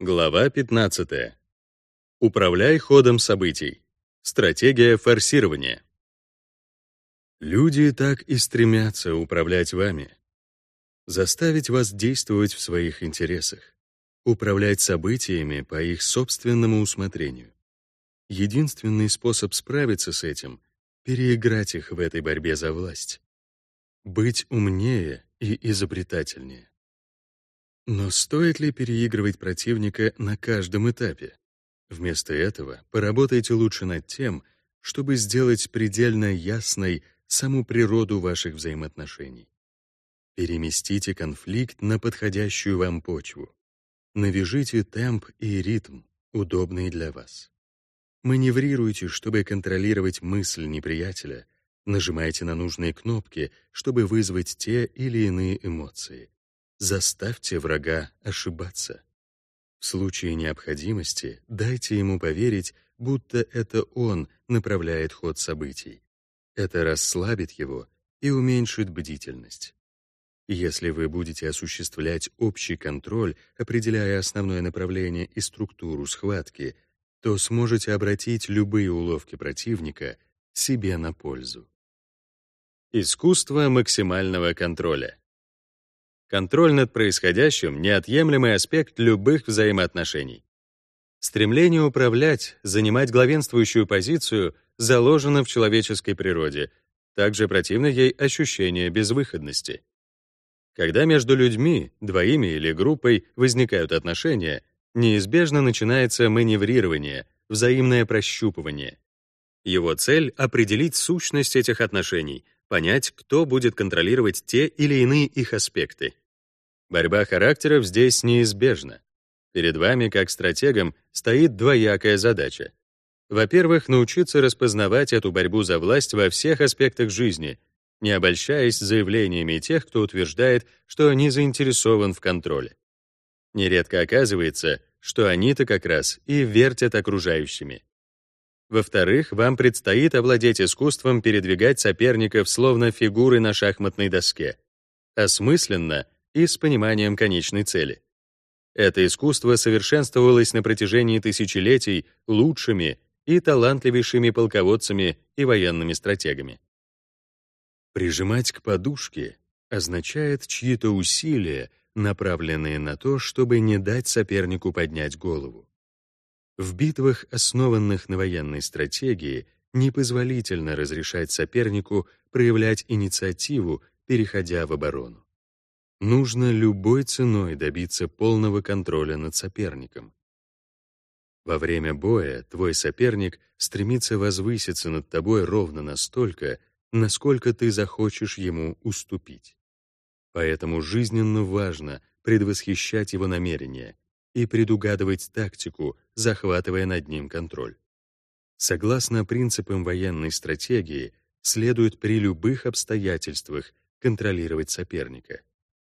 Глава 15. Управляй ходом событий. Стратегия форсирования. Люди так и стремятся управлять вами. Заставить вас действовать в своих интересах. Управлять событиями по их собственному усмотрению. Единственный способ справиться с этим — переиграть их в этой борьбе за власть. Быть умнее и изобретательнее. Но стоит ли переигрывать противника на каждом этапе? Вместо этого поработайте лучше над тем, чтобы сделать предельно ясной саму природу ваших взаимоотношений. Переместите конфликт на подходящую вам почву. Навяжите темп и ритм, удобный для вас. Маневрируйте, чтобы контролировать мысль неприятеля, нажимайте на нужные кнопки, чтобы вызвать те или иные эмоции. Заставьте врага ошибаться. В случае необходимости дайте ему поверить, будто это он направляет ход событий. Это расслабит его и уменьшит бдительность. Если вы будете осуществлять общий контроль, определяя основное направление и структуру схватки, то сможете обратить любые уловки противника себе на пользу. Искусство максимального контроля. Контроль над происходящим — неотъемлемый аспект любых взаимоотношений. Стремление управлять, занимать главенствующую позицию заложено в человеческой природе, также противно ей ощущение безвыходности. Когда между людьми, двоими или группой возникают отношения, неизбежно начинается маневрирование, взаимное прощупывание. Его цель — определить сущность этих отношений — понять, кто будет контролировать те или иные их аспекты. Борьба характеров здесь неизбежна. Перед вами, как стратегом, стоит двоякая задача. Во-первых, научиться распознавать эту борьбу за власть во всех аспектах жизни, не обольщаясь заявлениями тех, кто утверждает, что не заинтересован в контроле. Нередко оказывается, что они-то как раз и вертят окружающими. Во-вторых, вам предстоит овладеть искусством передвигать соперников словно фигуры на шахматной доске, осмысленно и с пониманием конечной цели. Это искусство совершенствовалось на протяжении тысячелетий лучшими и талантливейшими полководцами и военными стратегами. Прижимать к подушке означает чьи-то усилия, направленные на то, чтобы не дать сопернику поднять голову. В битвах, основанных на военной стратегии, непозволительно разрешать сопернику проявлять инициативу, переходя в оборону. Нужно любой ценой добиться полного контроля над соперником. Во время боя твой соперник стремится возвыситься над тобой ровно настолько, насколько ты захочешь ему уступить. Поэтому жизненно важно предвосхищать его намерения и предугадывать тактику, захватывая над ним контроль. Согласно принципам военной стратегии, следует при любых обстоятельствах контролировать соперника.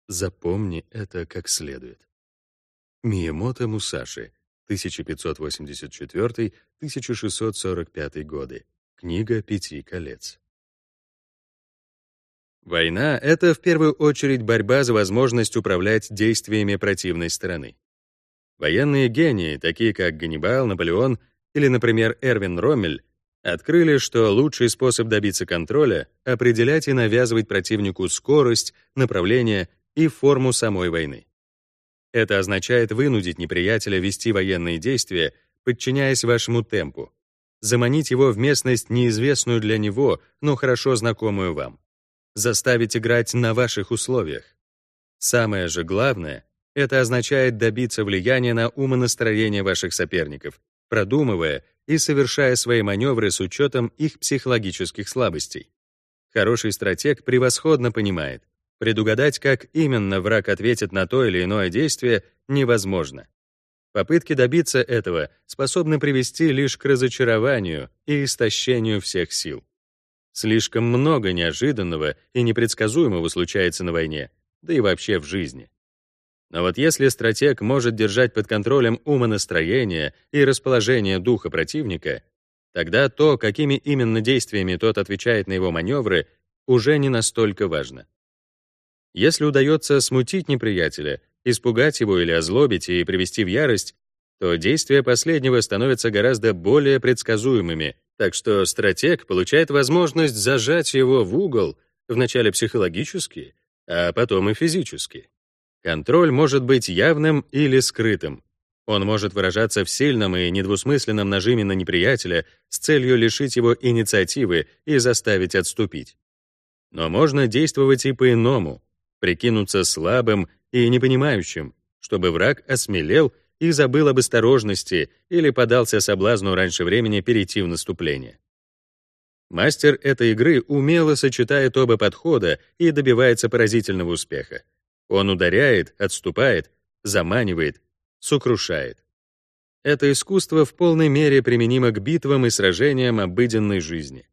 Запомни это как следует. Миямото Мусаши, 1584-1645 годы. Книга «Пяти колец». Война — это в первую очередь борьба за возможность управлять действиями противной стороны. Военные гении, такие как Ганнибал, Наполеон или, например, Эрвин Роммель, открыли, что лучший способ добиться контроля — определять и навязывать противнику скорость, направление и форму самой войны. Это означает вынудить неприятеля вести военные действия, подчиняясь вашему темпу, заманить его в местность, неизвестную для него, но хорошо знакомую вам, заставить играть на ваших условиях. Самое же главное это означает добиться влияния на умонастроение ваших соперников, продумывая и совершая свои маневры с учетом их психологических слабостей. Хороший стратег превосходно понимает, предугадать, как именно враг ответит на то или иное действие, невозможно. Попытки добиться этого способны привести лишь к разочарованию и истощению всех сил. Слишком много неожиданного и непредсказуемого случается на войне, да и вообще в жизни. Но вот если стратег может держать под контролем умонастроение и расположение духа противника, тогда то, какими именно действиями тот отвечает на его маневры, уже не настолько важно. Если удается смутить неприятеля, испугать его или озлобить и привести в ярость, то действия последнего становятся гораздо более предсказуемыми, так что стратег получает возможность зажать его в угол, вначале психологически, а потом и физически. Контроль может быть явным или скрытым. Он может выражаться в сильном и недвусмысленном нажиме на неприятеля с целью лишить его инициативы и заставить отступить. Но можно действовать и по-иному, прикинуться слабым и непонимающим, чтобы враг осмелел и забыл об осторожности или подался соблазну раньше времени перейти в наступление. Мастер этой игры умело сочетает оба подхода и добивается поразительного успеха. Он ударяет, отступает, заманивает, сокрушает. Это искусство в полной мере применимо к битвам и сражениям обыденной жизни.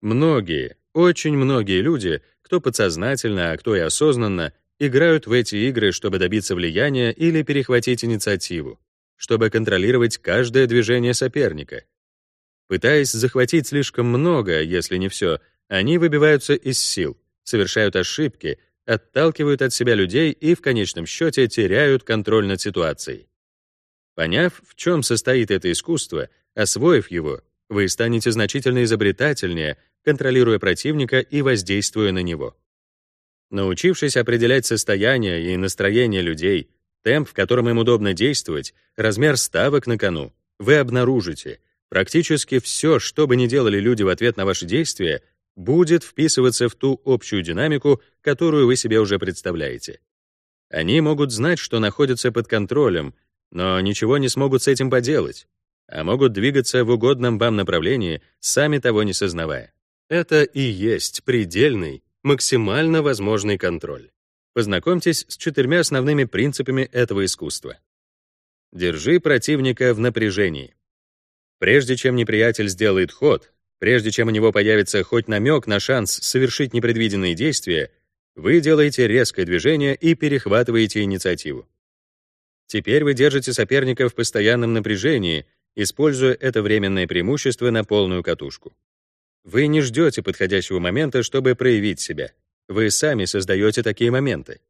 Многие, очень многие люди, кто подсознательно, а кто и осознанно, играют в эти игры, чтобы добиться влияния или перехватить инициативу, чтобы контролировать каждое движение соперника. Пытаясь захватить слишком много, если не все, они выбиваются из сил, совершают ошибки, отталкивают от себя людей и в конечном счете теряют контроль над ситуацией. Поняв, в чем состоит это искусство, освоив его, вы станете значительно изобретательнее, контролируя противника и воздействуя на него. Научившись определять состояние и настроение людей, темп, в котором им удобно действовать, размер ставок на кону, вы обнаружите, практически все, что бы ни делали люди в ответ на ваши действия, будет вписываться в ту общую динамику, которую вы себе уже представляете. Они могут знать, что находятся под контролем, но ничего не смогут с этим поделать, а могут двигаться в угодном вам направлении, сами того не сознавая. Это и есть предельный, максимально возможный контроль. Познакомьтесь с четырьмя основными принципами этого искусства. Держи противника в напряжении. Прежде чем неприятель сделает ход, Прежде чем у него появится хоть намек на шанс совершить непредвиденные действия, вы делаете резкое движение и перехватываете инициативу. Теперь вы держите соперника в постоянном напряжении, используя это временное преимущество на полную катушку. Вы не ждете подходящего момента, чтобы проявить себя. Вы сами создаете такие моменты.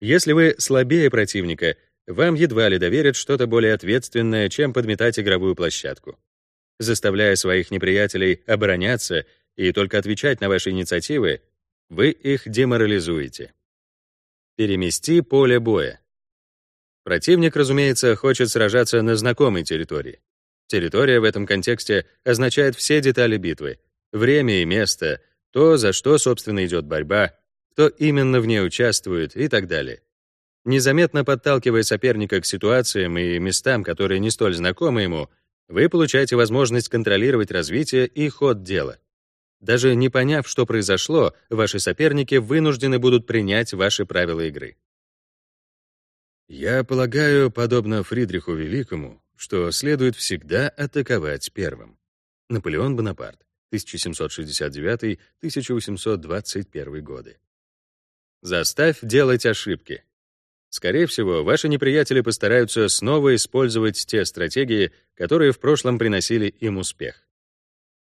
Если вы слабее противника, вам едва ли доверят что-то более ответственное, чем подметать игровую площадку заставляя своих неприятелей обороняться и только отвечать на ваши инициативы, вы их деморализуете. Перемести поле боя. Противник, разумеется, хочет сражаться на знакомой территории. Территория в этом контексте означает все детали битвы, время и место, то, за что, собственно, идет борьба, кто именно в ней участвует и так далее. Незаметно подталкивая соперника к ситуациям и местам, которые не столь знакомы ему, вы получаете возможность контролировать развитие и ход дела. Даже не поняв, что произошло, ваши соперники вынуждены будут принять ваши правила игры. Я полагаю, подобно Фридриху Великому, что следует всегда атаковать первым. Наполеон Бонапарт, 1769-1821 годы. Заставь делать ошибки. Скорее всего, ваши неприятели постараются снова использовать те стратегии, которые в прошлом приносили им успех.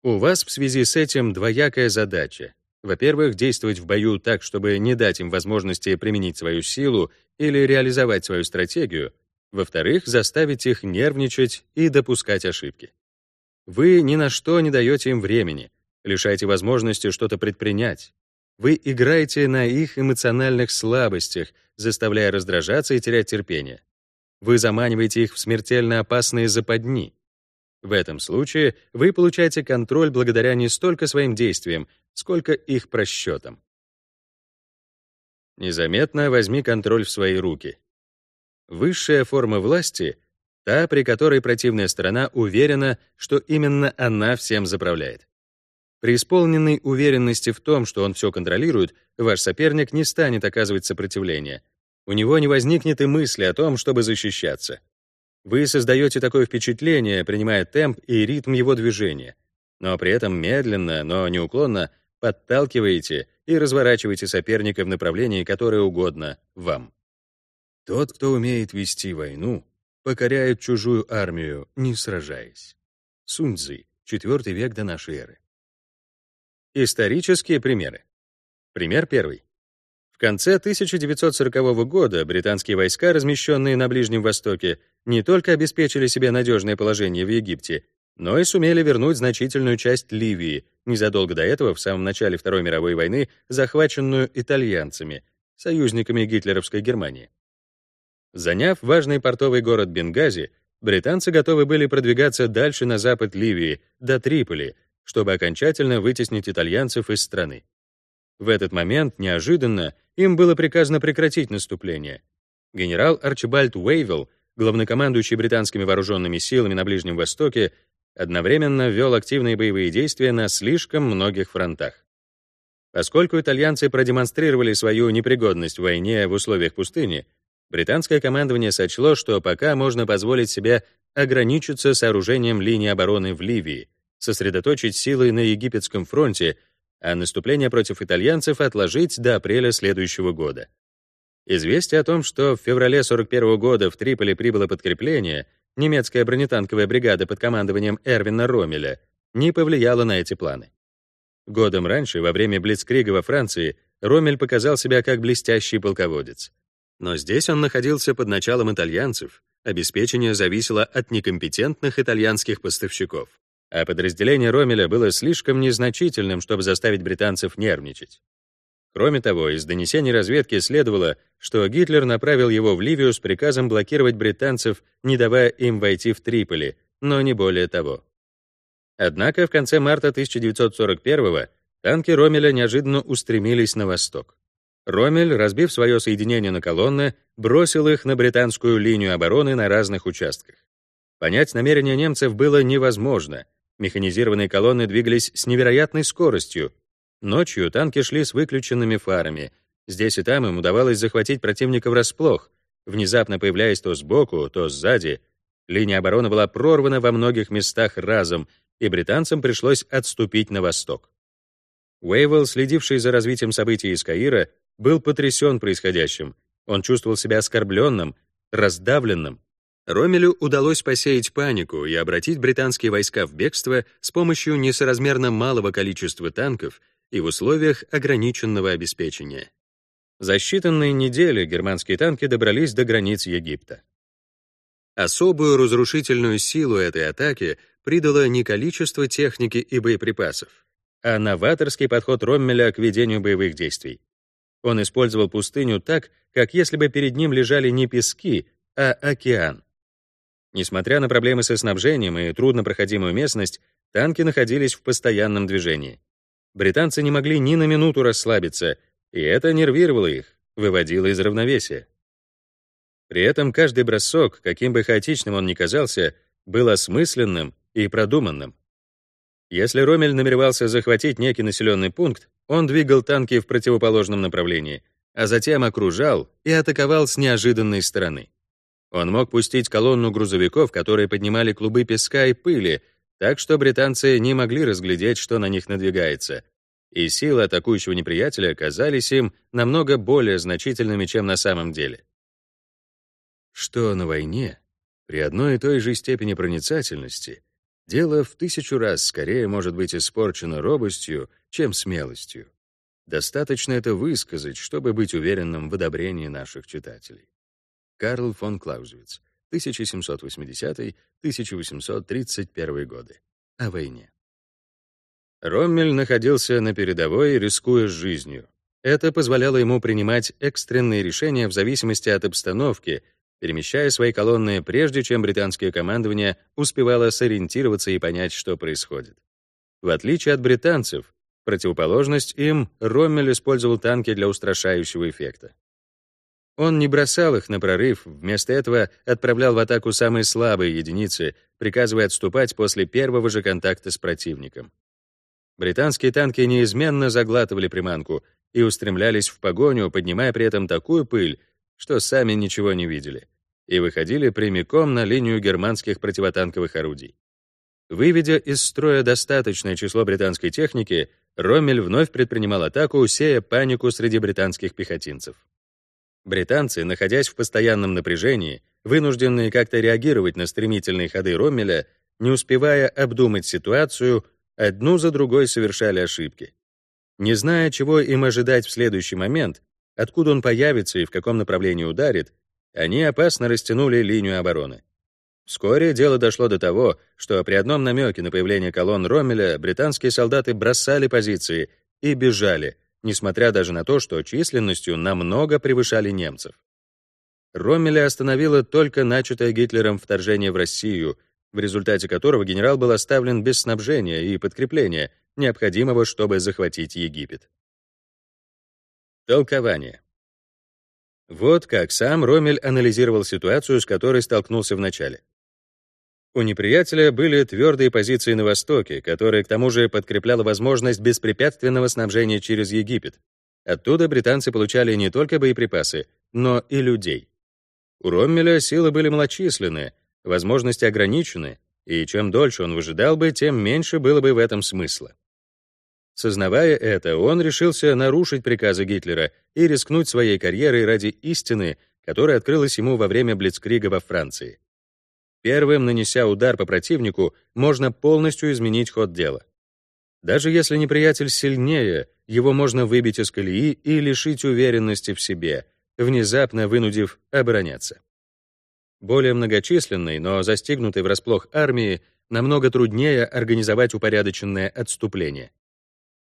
У вас в связи с этим двоякая задача. Во-первых, действовать в бою так, чтобы не дать им возможности применить свою силу или реализовать свою стратегию. Во-вторых, заставить их нервничать и допускать ошибки. Вы ни на что не даете им времени, лишаете возможности что-то предпринять. Вы играете на их эмоциональных слабостях, заставляя раздражаться и терять терпение. Вы заманиваете их в смертельно опасные западни. В этом случае вы получаете контроль благодаря не столько своим действиям, сколько их просчетам. Незаметно возьми контроль в свои руки. Высшая форма власти — та, при которой противная сторона уверена, что именно она всем заправляет. При исполненной уверенности в том, что он все контролирует, ваш соперник не станет оказывать сопротивление. У него не возникнет и мысли о том, чтобы защищаться. Вы создаете такое впечатление, принимая темп и ритм его движения, но при этом медленно, но неуклонно подталкиваете и разворачиваете соперника в направлении, которое угодно вам. Тот, кто умеет вести войну, покоряет чужую армию, не сражаясь. Суньцзы, IV век до нашей эры. Исторические примеры. Пример первый. В конце 1940 года британские войска, размещенные на Ближнем Востоке, не только обеспечили себе надежное положение в Египте, но и сумели вернуть значительную часть Ливии, незадолго до этого, в самом начале Второй мировой войны, захваченную итальянцами, союзниками гитлеровской Германии. Заняв важный портовый город Бенгази, британцы готовы были продвигаться дальше на запад Ливии, до Триполи, чтобы окончательно вытеснить итальянцев из страны. В этот момент, неожиданно, им было приказано прекратить наступление. Генерал Арчибальд Уэйвилл, главнокомандующий британскими вооруженными силами на Ближнем Востоке, одновременно вел активные боевые действия на слишком многих фронтах. Поскольку итальянцы продемонстрировали свою непригодность в войне в условиях пустыни, британское командование сочло, что пока можно позволить себе ограничиться сооружением линии обороны в Ливии, сосредоточить силы на египетском фронте, а наступление против итальянцев отложить до апреля следующего года. Известие о том, что в феврале 41 года в Триполи прибыло подкрепление, немецкая бронетанковая бригада под командованием Эрвина Ромеля, не повлияло на эти планы. Годом раньше, во время Блицкрига во Франции, Ромель показал себя как блестящий полководец. Но здесь он находился под началом итальянцев, обеспечение зависело от некомпетентных итальянских поставщиков, а подразделение Ромеля было слишком незначительным, чтобы заставить британцев нервничать. Кроме того, из донесений разведки следовало, что Гитлер направил его в Ливию с приказом блокировать британцев, не давая им войти в Триполи, но не более того. Однако в конце марта 1941-го танки Ромеля неожиданно устремились на восток. Ромель, разбив свое соединение на колонны, бросил их на британскую линию обороны на разных участках. Понять намерения немцев было невозможно. Механизированные колонны двигались с невероятной скоростью. Ночью танки шли с выключенными фарами. Здесь и там им удавалось захватить противника врасплох, внезапно появляясь то сбоку, то сзади. Линия обороны была прорвана во многих местах разом, и британцам пришлось отступить на восток. Уэйвелл, следивший за развитием событий из Каира, был потрясен происходящим. Он чувствовал себя оскорбленным, раздавленным. Ромелю удалось посеять панику и обратить британские войска в бегство с помощью несоразмерно малого количества танков и в условиях ограниченного обеспечения. За считанные недели германские танки добрались до границ Египта. Особую разрушительную силу этой атаки придало не количество техники и боеприпасов, а новаторский подход Роммеля к ведению боевых действий. Он использовал пустыню так, как если бы перед ним лежали не пески, а океан. Несмотря на проблемы со снабжением и труднопроходимую местность, танки находились в постоянном движении. Британцы не могли ни на минуту расслабиться, и это нервировало их, выводило из равновесия. При этом каждый бросок, каким бы хаотичным он ни казался, был осмысленным и продуманным. Если Ромель намеревался захватить некий населенный пункт, он двигал танки в противоположном направлении, а затем окружал и атаковал с неожиданной стороны. Он мог пустить колонну грузовиков, которые поднимали клубы песка и пыли, так что британцы не могли разглядеть, что на них надвигается, и силы атакующего неприятеля казались им намного более значительными, чем на самом деле. Что на войне, при одной и той же степени проницательности, дело в тысячу раз скорее может быть испорчено робостью, чем смелостью. Достаточно это высказать, чтобы быть уверенным в одобрении наших читателей. Карл фон Клаузевиц, 1780-1831 годы. О войне. Роммель находился на передовой, рискуя жизнью. Это позволяло ему принимать экстренные решения в зависимости от обстановки, перемещая свои колонны прежде, чем британское командование успевало сориентироваться и понять, что происходит. В отличие от британцев, противоположность им, Роммель использовал танки для устрашающего эффекта. Он не бросал их на прорыв, вместо этого отправлял в атаку самые слабые единицы, приказывая отступать после первого же контакта с противником. Британские танки неизменно заглатывали приманку и устремлялись в погоню, поднимая при этом такую пыль, что сами ничего не видели, и выходили прямиком на линию германских противотанковых орудий. Выведя из строя достаточное число британской техники, Роммель вновь предпринимал атаку, сея панику среди британских пехотинцев. Британцы, находясь в постоянном напряжении, вынужденные как-то реагировать на стремительные ходы Роммеля, не успевая обдумать ситуацию, одну за другой совершали ошибки. Не зная, чего им ожидать в следующий момент, откуда он появится и в каком направлении ударит, они опасно растянули линию обороны. Вскоре дело дошло до того, что при одном намеке на появление колонн Роммеля британские солдаты бросали позиции и бежали, несмотря даже на то, что численностью намного превышали немцев. Роммеля остановило только начатое Гитлером вторжение в Россию, в результате которого генерал был оставлен без снабжения и подкрепления, необходимого, чтобы захватить Египет. Толкование. Вот как сам Роммель анализировал ситуацию, с которой столкнулся в начале. У неприятеля были твердые позиции на Востоке, которые к тому же подкрепляла возможность беспрепятственного снабжения через Египет. Оттуда британцы получали не только боеприпасы, но и людей. У Роммеля силы были малочисленные, возможности ограничены, и чем дольше он выжидал бы, тем меньше было бы в этом смысла. Сознавая это, он решился нарушить приказы Гитлера и рискнуть своей карьерой ради истины, которая открылась ему во время Блицкрига во Франции. Первым, нанеся удар по противнику, можно полностью изменить ход дела. Даже если неприятель сильнее, его можно выбить из колеи и лишить уверенности в себе, внезапно вынудив обороняться. Более многочисленной, но застигнутой врасплох армии намного труднее организовать упорядоченное отступление.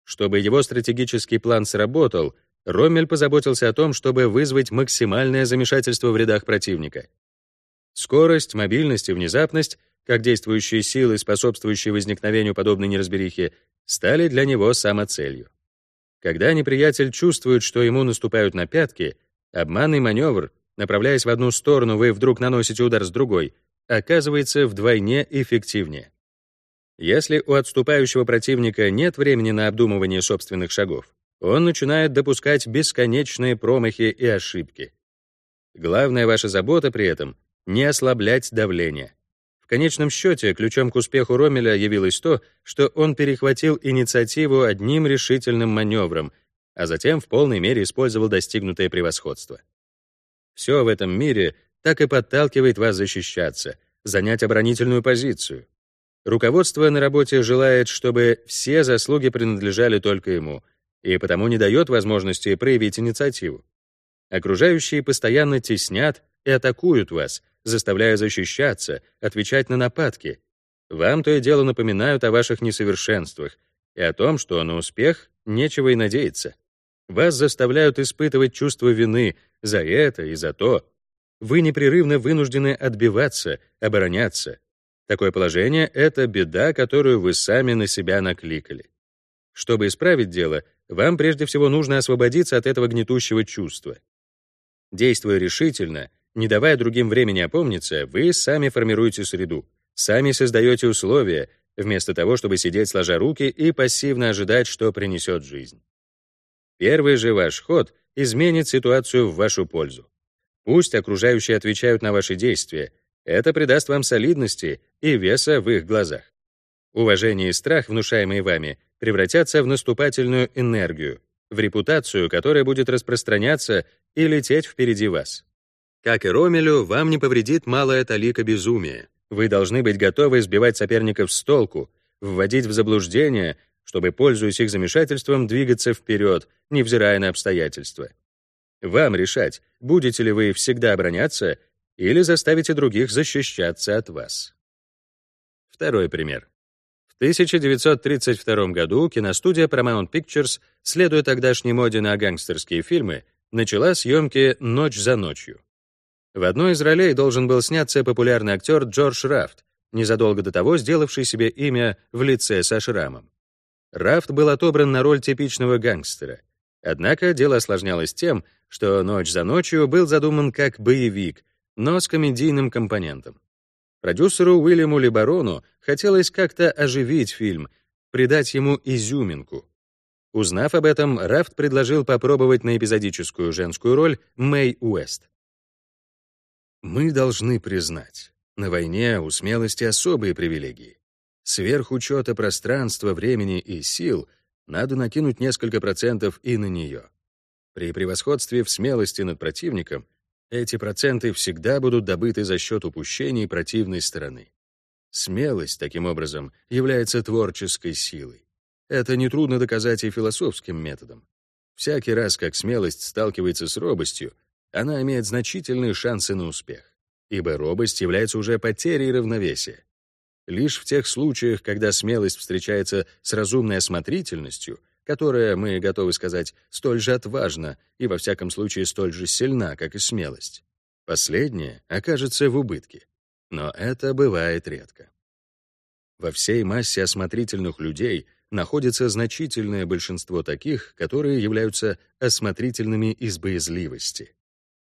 Чтобы его стратегический план сработал, Роммель позаботился о том, чтобы вызвать максимальное замешательство в рядах противника. Скорость, мобильность и внезапность, как действующие силы, способствующие возникновению подобной неразберихи, стали для него самоцелью. Когда неприятель чувствует, что ему наступают на пятки, обманный маневр, направляясь в одну сторону, вы вдруг наносите удар с другой, оказывается вдвойне эффективнее. Если у отступающего противника нет времени на обдумывание собственных шагов, он начинает допускать бесконечные промахи и ошибки. Главная ваша забота при этом не ослаблять давление. В конечном счете, ключом к успеху Ромеля явилось то, что он перехватил инициативу одним решительным маневром, а затем в полной мере использовал достигнутое превосходство. Все в этом мире так и подталкивает вас защищаться, занять оборонительную позицию. Руководство на работе желает, чтобы все заслуги принадлежали только ему, и потому не дает возможности проявить инициативу. Окружающие постоянно теснят и атакуют вас, заставляя защищаться, отвечать на нападки. Вам то и дело напоминают о ваших несовершенствах и о том, что на успех нечего и надеяться. Вас заставляют испытывать чувство вины за это и за то. Вы непрерывно вынуждены отбиваться, обороняться. Такое положение — это беда, которую вы сами на себя накликали. Чтобы исправить дело, вам прежде всего нужно освободиться от этого гнетущего чувства. Действуя решительно, не давая другим времени опомниться, вы сами формируете среду, сами создаете условия, вместо того, чтобы сидеть сложа руки и пассивно ожидать, что принесет жизнь. Первый же ваш ход изменит ситуацию в вашу пользу. Пусть окружающие отвечают на ваши действия, это придаст вам солидности и веса в их глазах. Уважение и страх, внушаемые вами, превратятся в наступательную энергию, в репутацию, которая будет распространяться и лететь впереди вас. Как и Ромелю, вам не повредит малая талика безумия. Вы должны быть готовы сбивать соперников с толку, вводить в заблуждение, чтобы, пользуясь их замешательством, двигаться вперед, невзирая на обстоятельства. Вам решать, будете ли вы всегда обороняться или заставите других защищаться от вас. Второй пример. В 1932 году киностудия Paramount Pictures, следуя тогдашней моде на гангстерские фильмы, начала съемки «Ночь за ночью». В одной из ролей должен был сняться популярный актер Джордж Рафт, незадолго до того сделавший себе имя в лице со шрамом. Рафт был отобран на роль типичного гангстера. Однако дело осложнялось тем, что «Ночь за ночью» был задуман как боевик, но с комедийным компонентом. Продюсеру Уильяму Лебарону хотелось как-то оживить фильм, придать ему изюминку. Узнав об этом, Рафт предложил попробовать на эпизодическую женскую роль Мэй Уэст. Мы должны признать, на войне у смелости особые привилегии. Сверх учета пространства, времени и сил надо накинуть несколько процентов и на нее. При превосходстве в смелости над противником эти проценты всегда будут добыты за счет упущений противной стороны. Смелость, таким образом, является творческой силой. Это нетрудно доказать и философским методом. Всякий раз, как смелость сталкивается с робостью, она имеет значительные шансы на успех, ибо робость является уже потерей равновесия. Лишь в тех случаях, когда смелость встречается с разумной осмотрительностью, которая, мы готовы сказать, столь же отважна и, во всяком случае, столь же сильна, как и смелость, последняя окажется в убытке. Но это бывает редко. Во всей массе осмотрительных людей находится значительное большинство таких, которые являются осмотрительными из боязливости.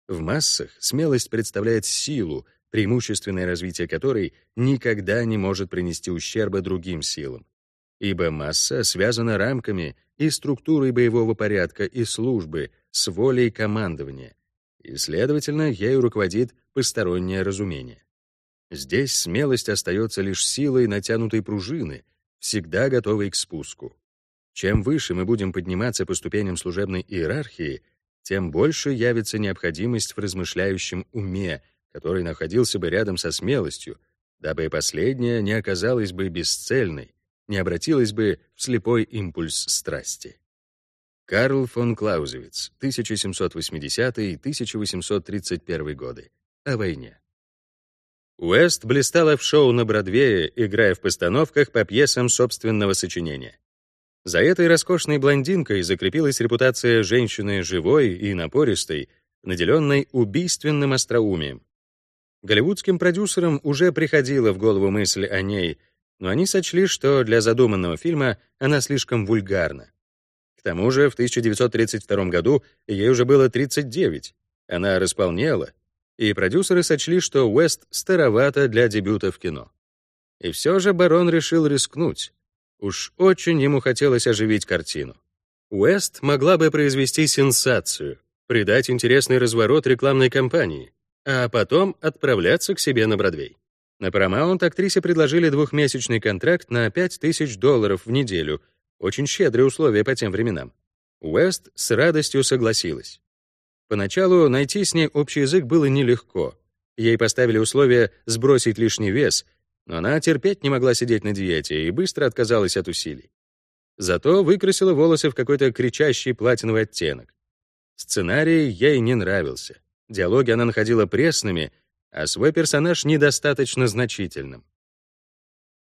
В массах смелость представляет силу, преимущественное развитие которой никогда не может принести ущерба другим силам. Ибо масса связана рамками и структурой боевого порядка и службы с волей командования, и, следовательно, ею руководит постороннее разумение. Здесь смелость остается лишь силой натянутой пружины, всегда готовой к спуску. Чем выше мы будем подниматься по ступеням служебной иерархии, тем больше явится необходимость в размышляющем уме, который находился бы рядом со смелостью, дабы и последняя не оказалась бы бесцельной, не обратилась бы в слепой импульс страсти. Карл фон Клаузевиц, 1780-1831 годы. О войне. Уэст блистала в шоу на Бродвее, играя в постановках по пьесам собственного сочинения. За этой роскошной блондинкой закрепилась репутация женщины живой и напористой, наделенной убийственным остроумием. Голливудским продюсерам уже приходила в голову мысль о ней, но они сочли, что для задуманного фильма она слишком вульгарна. К тому же в 1932 году ей уже было 39, она располнела, и продюсеры сочли, что Уэст старовато для дебюта в кино. И все же барон решил рискнуть. Уж очень ему хотелось оживить картину. Уэст могла бы произвести сенсацию, придать интересный разворот рекламной кампании, а потом отправляться к себе на Бродвей. На Paramount актрисе предложили двухмесячный контракт на 5000 долларов в неделю, очень щедрые условия по тем временам. Уэст с радостью согласилась. Поначалу найти с ней общий язык было нелегко. Ей поставили условие сбросить лишний вес — она терпеть не могла сидеть на диете и быстро отказалась от усилий. Зато выкрасила волосы в какой-то кричащий платиновый оттенок. Сценарий ей не нравился. Диалоги она находила пресными, а свой персонаж недостаточно значительным.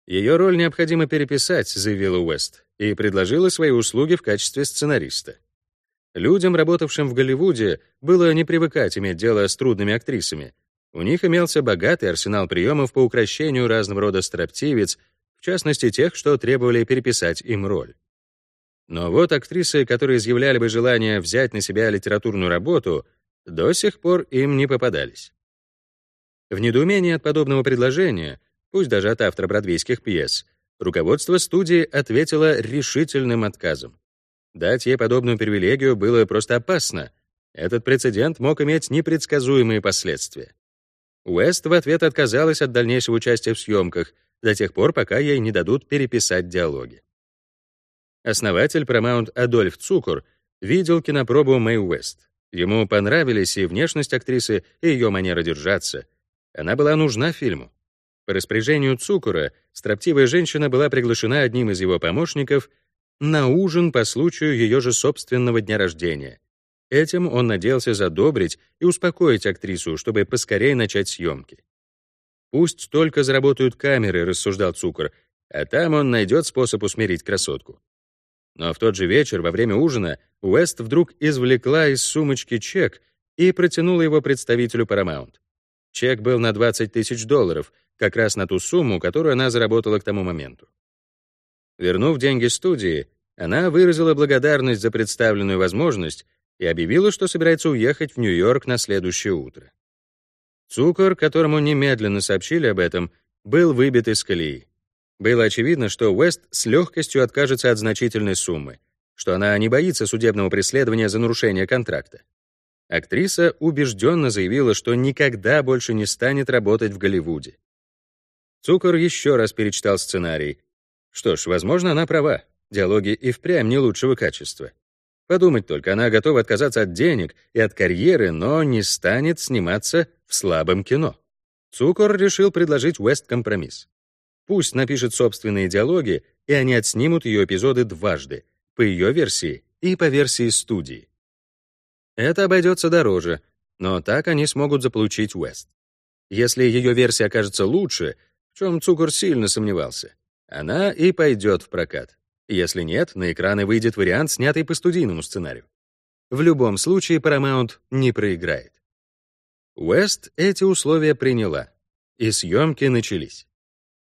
Ее роль необходимо переписать, заявила Уэст, и предложила свои услуги в качестве сценариста. Людям, работавшим в Голливуде, было не привыкать иметь дело с трудными актрисами, у них имелся богатый арсенал приемов по укращению разного рода строптивец, в частности тех, что требовали переписать им роль. Но вот актрисы, которые изъявляли бы желание взять на себя литературную работу, до сих пор им не попадались. В недоумении от подобного предложения, пусть даже от автора бродвейских пьес, руководство студии ответило решительным отказом. Дать ей подобную привилегию было просто опасно. Этот прецедент мог иметь непредсказуемые последствия. Уэст в ответ отказалась от дальнейшего участия в съемках до тех пор, пока ей не дадут переписать диалоги. Основатель Paramount Адольф Цукор видел кинопробу Мэй Уэст. Ему понравились и внешность актрисы, и ее манера держаться. Она была нужна фильму. По распоряжению Цукора строптивая женщина была приглашена одним из его помощников на ужин по случаю ее же собственного дня рождения — Этим он надеялся задобрить и успокоить актрису, чтобы поскорее начать съемки. «Пусть только заработают камеры», — рассуждал Цукор, «а там он найдет способ усмирить красотку». Но в тот же вечер, во время ужина, Уэст вдруг извлекла из сумочки чек и протянула его представителю Paramount. Чек был на 20 тысяч долларов, как раз на ту сумму, которую она заработала к тому моменту. Вернув деньги студии, она выразила благодарность за представленную возможность и объявила, что собирается уехать в Нью-Йорк на следующее утро. Цукор, которому немедленно сообщили об этом, был выбит из колеи. Было очевидно, что Уэст с легкостью откажется от значительной суммы, что она не боится судебного преследования за нарушение контракта. Актриса убежденно заявила, что никогда больше не станет работать в Голливуде. Цукор еще раз перечитал сценарий. Что ж, возможно, она права. Диалоги и впрямь не лучшего качества. Подумать только, она готова отказаться от денег и от карьеры, но не станет сниматься в слабом кино. Цукор решил предложить Уэст компромисс. Пусть напишет собственные диалоги, и они отснимут ее эпизоды дважды, по ее версии, и по версии студии. Это обойдется дороже, но так они смогут заполучить Уэст. Если ее версия окажется лучше, в чем Цукор сильно сомневался, она и пойдет в прокат. Если нет, на экраны выйдет вариант, снятый по студийному сценарию. В любом случае Paramount не проиграет. Уэст эти условия приняла, и съемки начались.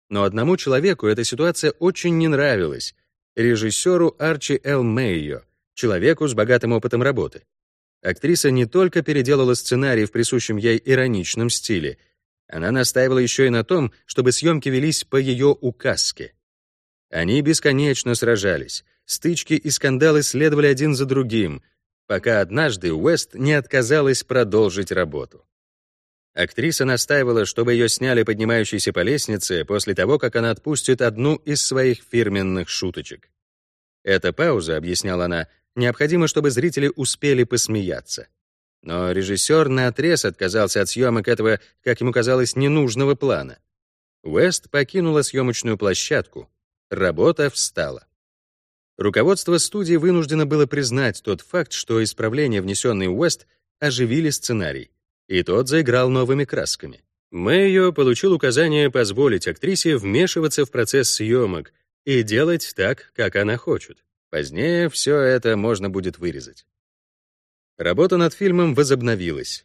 Но одному человеку эта ситуация очень не нравилась — режиссеру Арчи Эл Мэйо, человеку с богатым опытом работы. Актриса не только переделала сценарий в присущем ей ироничном стиле, она настаивала еще и на том, чтобы съемки велись по ее указке. Они бесконечно сражались, стычки и скандалы следовали один за другим, пока однажды Уэст не отказалась продолжить работу. Актриса настаивала, чтобы ее сняли поднимающейся по лестнице после того, как она отпустит одну из своих фирменных шуточек. Эта пауза, объясняла она, необходима, чтобы зрители успели посмеяться. Но режиссер наотрез отказался от съемок этого, как ему казалось, ненужного плана. Уэст покинула съемочную площадку. Работа встала. Руководство студии вынуждено было признать тот факт, что исправления, внесенные Уэст, оживили сценарий, и тот заиграл новыми красками. Мэйо получил указание позволить актрисе вмешиваться в процесс съемок и делать так, как она хочет. Позднее все это можно будет вырезать. Работа над фильмом возобновилась.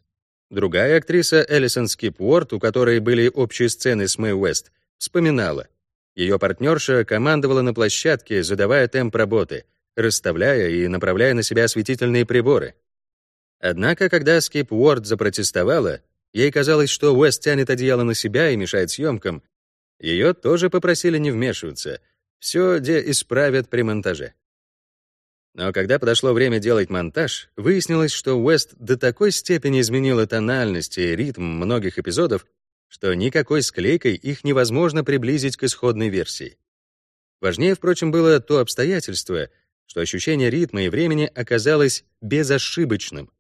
Другая актриса, Элисон Скипворт, у которой были общие сцены с Мэй Уэст, вспоминала. Ее партнерша командовала на площадке, задавая темп работы, расставляя и направляя на себя осветительные приборы. Однако, когда Скип Уорд запротестовала, ей казалось, что Уэст тянет одеяло на себя и мешает съемкам, ее тоже попросили не вмешиваться, все где исправят при монтаже. Но когда подошло время делать монтаж, выяснилось, что Уэст до такой степени изменила тональность и ритм многих эпизодов, что никакой склейкой их невозможно приблизить к исходной версии. Важнее, впрочем, было то обстоятельство, что ощущение ритма и времени оказалось безошибочным.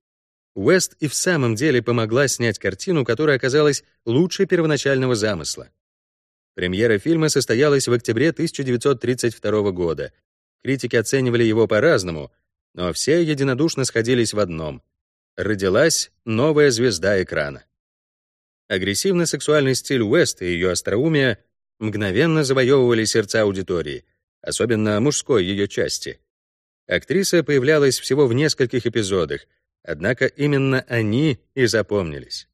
Уэст и в самом деле помогла снять картину, которая оказалась лучше первоначального замысла. Премьера фильма состоялась в октябре 1932 года, Критики оценивали его по-разному, но все единодушно сходились в одном. Родилась новая звезда экрана. Агрессивно-сексуальный стиль Уэст и ее остроумие мгновенно завоевывали сердца аудитории, особенно мужской ее части. Актриса появлялась всего в нескольких эпизодах, однако именно они и запомнились.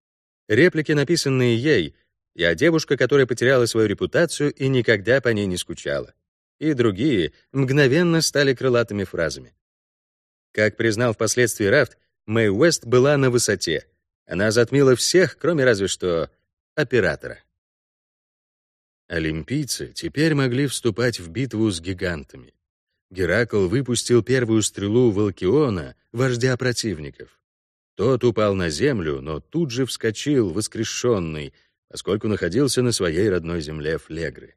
Реплики, написанные ей, «Я девушка, которая потеряла свою репутацию и никогда по ней не скучала» и другие мгновенно стали крылатыми фразами. Как признал впоследствии Рафт, Мэй Уэст была на высоте. Она затмила всех, кроме разве что оператора. Олимпийцы теперь могли вступать в битву с гигантами. Геракл выпустил первую стрелу в Алкиона, вождя противников. Тот упал на землю, но тут же вскочил, воскрешенный, поскольку находился на своей родной земле Флегры.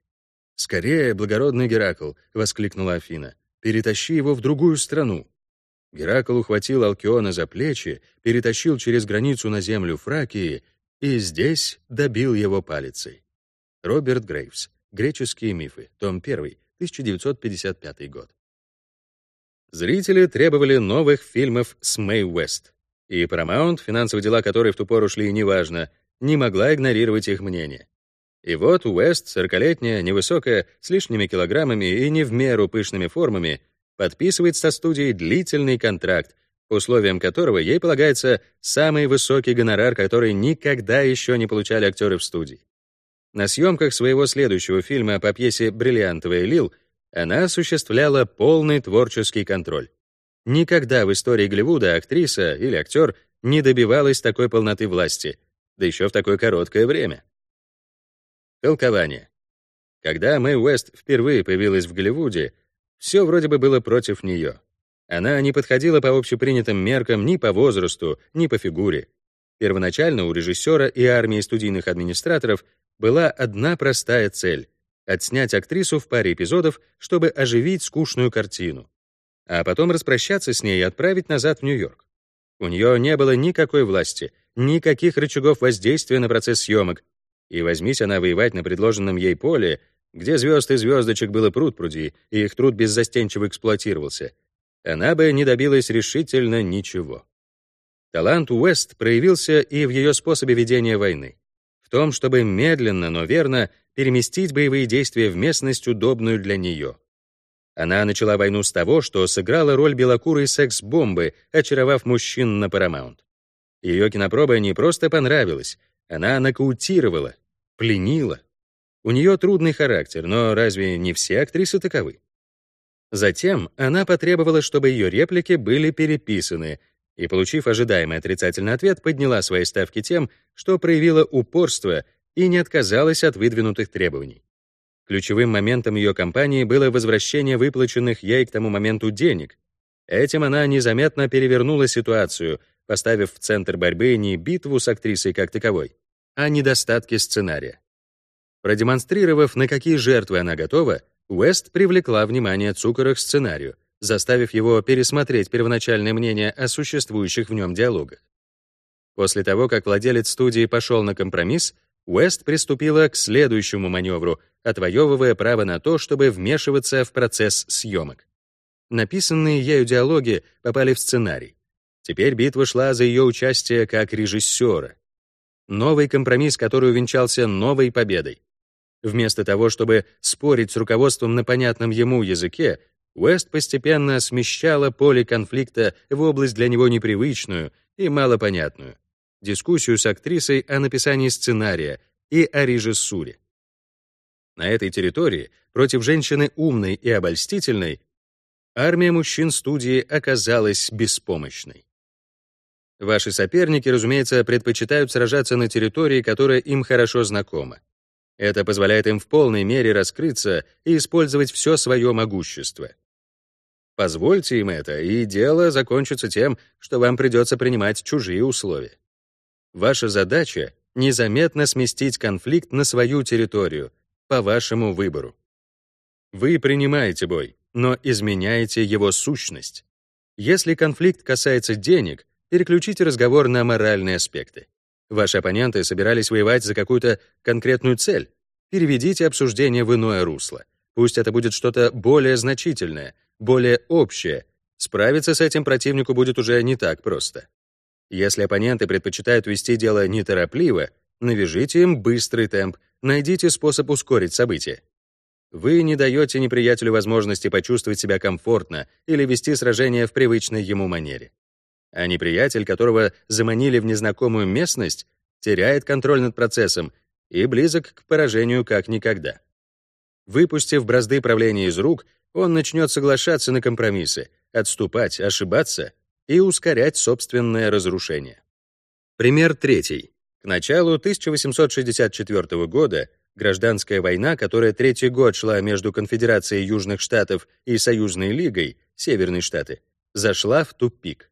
«Скорее, благородный Геракл!» — воскликнула Афина. «Перетащи его в другую страну!» Геракл ухватил Алкиона за плечи, перетащил через границу на землю Фракии и здесь добил его палицей. Роберт Грейвс. Греческие мифы. Том 1. 1955 год. Зрители требовали новых фильмов с Мэй Уэст. И Paramount, финансовые дела которой в ту пору шли неважно, не могла игнорировать их мнение. И вот Уэст, сорокалетняя, невысокая, с лишними килограммами и не в меру пышными формами, подписывает со студией длительный контракт, условиям которого ей полагается самый высокий гонорар, который никогда еще не получали актеры в студии. На съемках своего следующего фильма по пьесе «Бриллиантовая Лил» она осуществляла полный творческий контроль. Никогда в истории Голливуда актриса или актер не добивалась такой полноты власти, да еще в такое короткое время. Толкование. Когда Мэй Уэст впервые появилась в Голливуде, все вроде бы было против нее. Она не подходила по общепринятым меркам ни по возрасту, ни по фигуре. Первоначально у режиссера и армии студийных администраторов была одна простая цель — отснять актрису в паре эпизодов, чтобы оживить скучную картину, а потом распрощаться с ней и отправить назад в Нью-Йорк. У нее не было никакой власти, никаких рычагов воздействия на процесс съемок, и возьмись она воевать на предложенном ей поле, где звезд и звездочек было пруд-пруди, и их труд беззастенчиво эксплуатировался. она бы не добилась решительно ничего. Талант Уэст проявился и в ее способе ведения войны. В том, чтобы медленно, но верно переместить боевые действия в местность, удобную для нее. Она начала войну с того, что сыграла роль белокурой секс-бомбы, очаровав мужчин на Paramount. Ее кинопроба не просто понравилась, она нокаутировала, пленила. У нее трудный характер, но разве не все актрисы таковы? Затем она потребовала, чтобы ее реплики были переписаны, и, получив ожидаемый отрицательный ответ, подняла свои ставки тем, что проявила упорство и не отказалась от выдвинутых требований. Ключевым моментом ее кампании было возвращение выплаченных ей к тому моменту денег. Этим она незаметно перевернула ситуацию, поставив в центр борьбы не битву с актрисой как таковой, а недостатки сценария. Продемонстрировав, на какие жертвы она готова, Уэст привлекла внимание Цукора к сценарию, заставив его пересмотреть первоначальное мнение о существующих в нем диалогах. После того, как владелец студии пошел на компромисс, Уэст приступила к следующему маневру, отвоевывая право на то, чтобы вмешиваться в процесс съемок. Написанные ею диалоги попали в сценарий. Теперь битва шла за ее участие как режиссера. Новый компромисс, который увенчался новой победой. Вместо того, чтобы спорить с руководством на понятном ему языке, Уэст постепенно смещала поле конфликта в область для него непривычную и малопонятную — дискуссию с актрисой о написании сценария и о режиссуре. На этой территории против женщины умной и обольстительной армия мужчин студии оказалась беспомощной. Ваши соперники, разумеется, предпочитают сражаться на территории, которая им хорошо знакома. Это позволяет им в полной мере раскрыться и использовать все свое могущество. Позвольте им это, и дело закончится тем, что вам придется принимать чужие условия. Ваша задача — незаметно сместить конфликт на свою территорию, по вашему выбору. Вы принимаете бой, но изменяете его сущность. Если конфликт касается денег, переключите разговор на моральные аспекты. Ваши оппоненты собирались воевать за какую-то конкретную цель. Переведите обсуждение в иное русло. Пусть это будет что-то более значительное, более общее. Справиться с этим противнику будет уже не так просто. Если оппоненты предпочитают вести дело неторопливо, навяжите им быстрый темп, найдите способ ускорить события. Вы не даете неприятелю возможности почувствовать себя комфортно или вести сражение в привычной ему манере. А неприятель, которого заманили в незнакомую местность, теряет контроль над процессом и близок к поражению как никогда. Выпустив бразды правления из рук, он начнет соглашаться на компромиссы, отступать, ошибаться и ускорять собственное разрушение. Пример третий. К началу 1864 года гражданская война, которая третий год шла между Конфедерацией Южных Штатов и Союзной Лигой, Северные Штаты, зашла в тупик.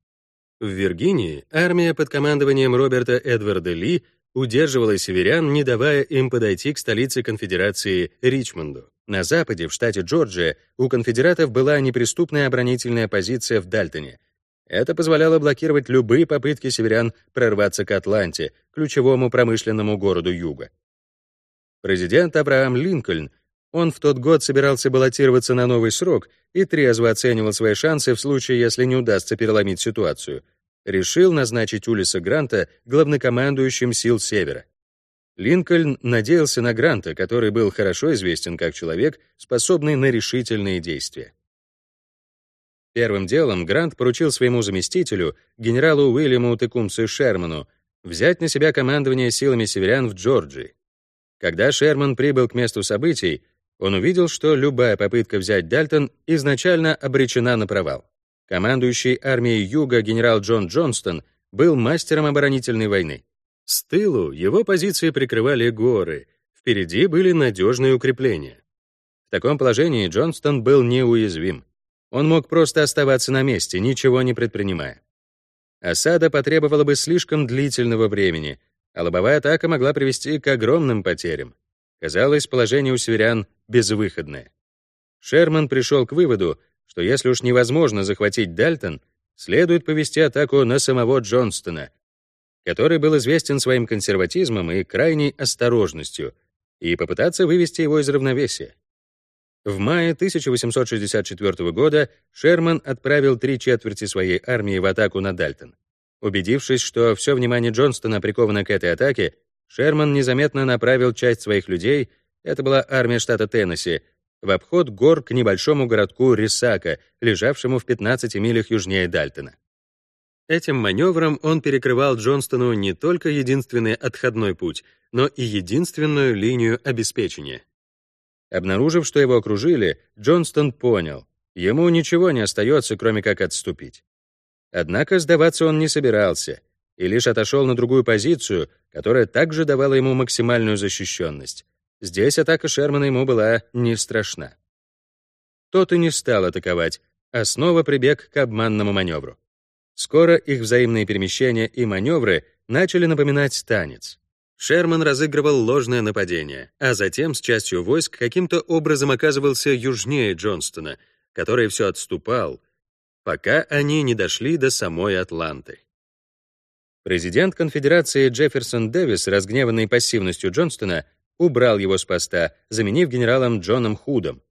В Виргинии армия под командованием Роберта Эдварда Ли удерживала северян, не давая им подойти к столице конфедерации Ричмонду. На западе, в штате Джорджия, у конфедератов была неприступная оборонительная позиция в Дальтоне. Это позволяло блокировать любые попытки северян прорваться к Атланте, ключевому промышленному городу юга. Президент Абрaham Линкольн, он в тот год собирался баллотироваться на новый срок и трезво оценивал свои шансы в случае, если не удастся переломить ситуацию, решил назначить Улиса Гранта главнокомандующим сил Севера. Линкольн надеялся на Гранта, который был хорошо известен как человек, способный на решительные действия. Первым делом Грант поручил своему заместителю, генералу Уильяму Текумсу Шерману, взять на себя командование силами северян в Джорджии. Когда Шерман прибыл к месту событий, он увидел, что любая попытка взять Дальтон изначально обречена на провал. Командующий армией Юга генерал Джон Джонстон был мастером оборонительной войны. С тылу его позиции прикрывали горы, впереди были надежные укрепления. В таком положении Джонстон был неуязвим. Он мог просто оставаться на месте, ничего не предпринимая. Осада потребовала бы слишком длительного времени, а лобовая атака могла привести к огромным потерям. Казалось, положение у северян безвыходное. Шерман пришел к выводу, что если уж невозможно захватить Дальтон, следует повести атаку на самого Джонстона, который был известен своим консерватизмом и крайней осторожностью, и попытаться вывести его из равновесия. В мае 1864 года Шерман отправил три четверти своей армии в атаку на Дальтон. Убедившись, что все внимание Джонстона приковано к этой атаке, Шерман незаметно направил часть своих людей, это была армия штата Теннесси, в обход гор к небольшому городку Рисака, лежавшему в 15 милях южнее Дальтона. Этим маневром он перекрывал Джонстону не только единственный отходной путь, но и единственную линию обеспечения. Обнаружив, что его окружили, Джонстон понял, ему ничего не остается, кроме как отступить. Однако сдаваться он не собирался и лишь отошел на другую позицию, которая также давала ему максимальную защищенность. Здесь атака Шермана ему была не страшна. Тот и не стал атаковать, а снова прибег к обманному маневру. Скоро их взаимные перемещения и маневры начали напоминать танец. Шерман разыгрывал ложное нападение, а затем с частью войск каким-то образом оказывался южнее Джонстона, который все отступал, пока они не дошли до самой Атланты. Президент конфедерации Джефферсон Дэвис, разгневанный пассивностью Джонстона, убрал его с поста, заменив генералом Джоном Худом.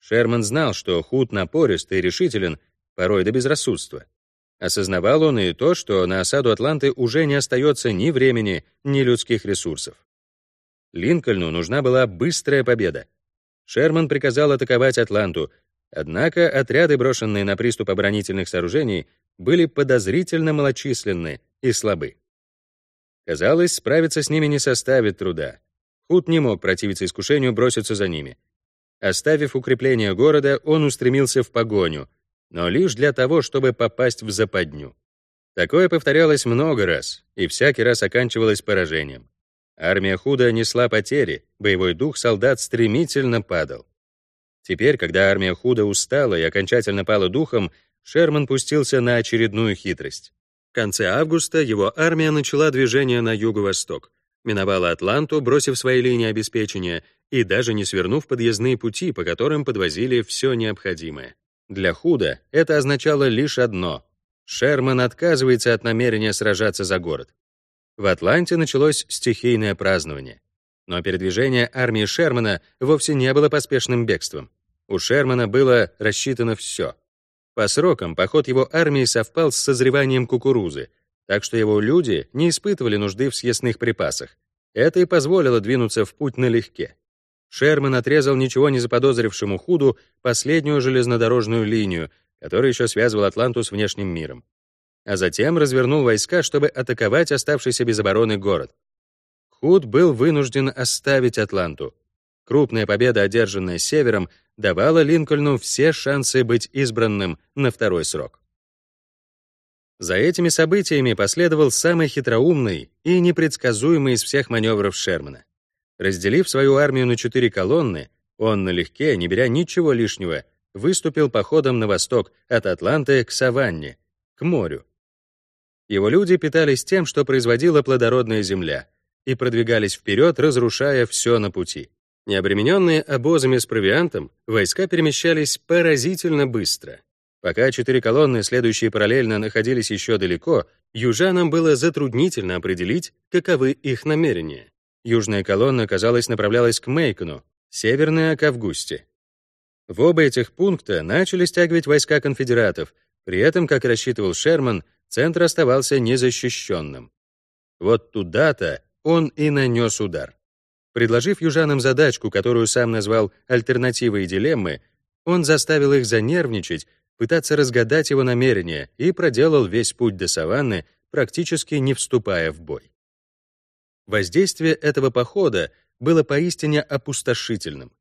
Шерман знал, что Худ напорист и решителен, порой до безрассудства. Осознавал он и то, что на осаду Атланты уже не остается ни времени, ни людских ресурсов. Линкольну нужна была быстрая победа. Шерман приказал атаковать Атланту, однако отряды, брошенные на приступ оборонительных сооружений, были подозрительно малочисленны и слабы. Казалось, справиться с ними не составит труда. Худ не мог противиться искушению броситься за ними. Оставив укрепление города, он устремился в погоню, но лишь для того, чтобы попасть в западню. Такое повторялось много раз, и всякий раз оканчивалось поражением. Армия худо несла потери, боевой дух солдат стремительно падал. Теперь, когда армия худо устала и окончательно пала духом, Шерман пустился на очередную хитрость. В конце августа его армия начала движение на юго-восток, миновала Атланту, бросив свои линии обеспечения и даже не свернув подъездные пути, по которым подвозили все необходимое. Для Худа это означало лишь одно — Шерман отказывается от намерения сражаться за город. В Атланте началось стихийное празднование. Но передвижение армии Шермана вовсе не было поспешным бегством. У Шермана было рассчитано все. По срокам поход его армии совпал с созреванием кукурузы, так что его люди не испытывали нужды в съестных припасах. Это и позволило двинуться в путь налегке. Шерман отрезал ничего не заподозрившему Худу последнюю железнодорожную линию, которая еще связывала Атланту с внешним миром. А затем развернул войска, чтобы атаковать оставшийся без обороны город. Худ был вынужден оставить Атланту. Крупная победа, одержанная севером, давала Линкольну все шансы быть избранным на второй срок. За этими событиями последовал самый хитроумный и непредсказуемый из всех маневров Шермана. Разделив свою армию на четыре колонны, он налегке, не беря ничего лишнего, выступил походом на восток от Атланты к Саванне, к морю. Его люди питались тем, что производила плодородная земля, и продвигались вперед, разрушая все на пути. Необремененные обозами с провиантом, войска перемещались поразительно быстро. Пока четыре колонны, следующие параллельно, находились еще далеко, южанам было затруднительно определить, каковы их намерения. Южная колонна, казалось, направлялась к Мейкону, северная — к Августе. В оба этих пункта начали стягивать войска конфедератов, при этом, как рассчитывал Шерман, центр оставался незащищенным. Вот туда-то он и нанес удар. Предложив южанам задачку, которую сам назвал «альтернативой дилеммы», он заставил их занервничать, пытаться разгадать его намерения и проделал весь путь до саванны, практически не вступая в бой. Воздействие этого похода было поистине опустошительным.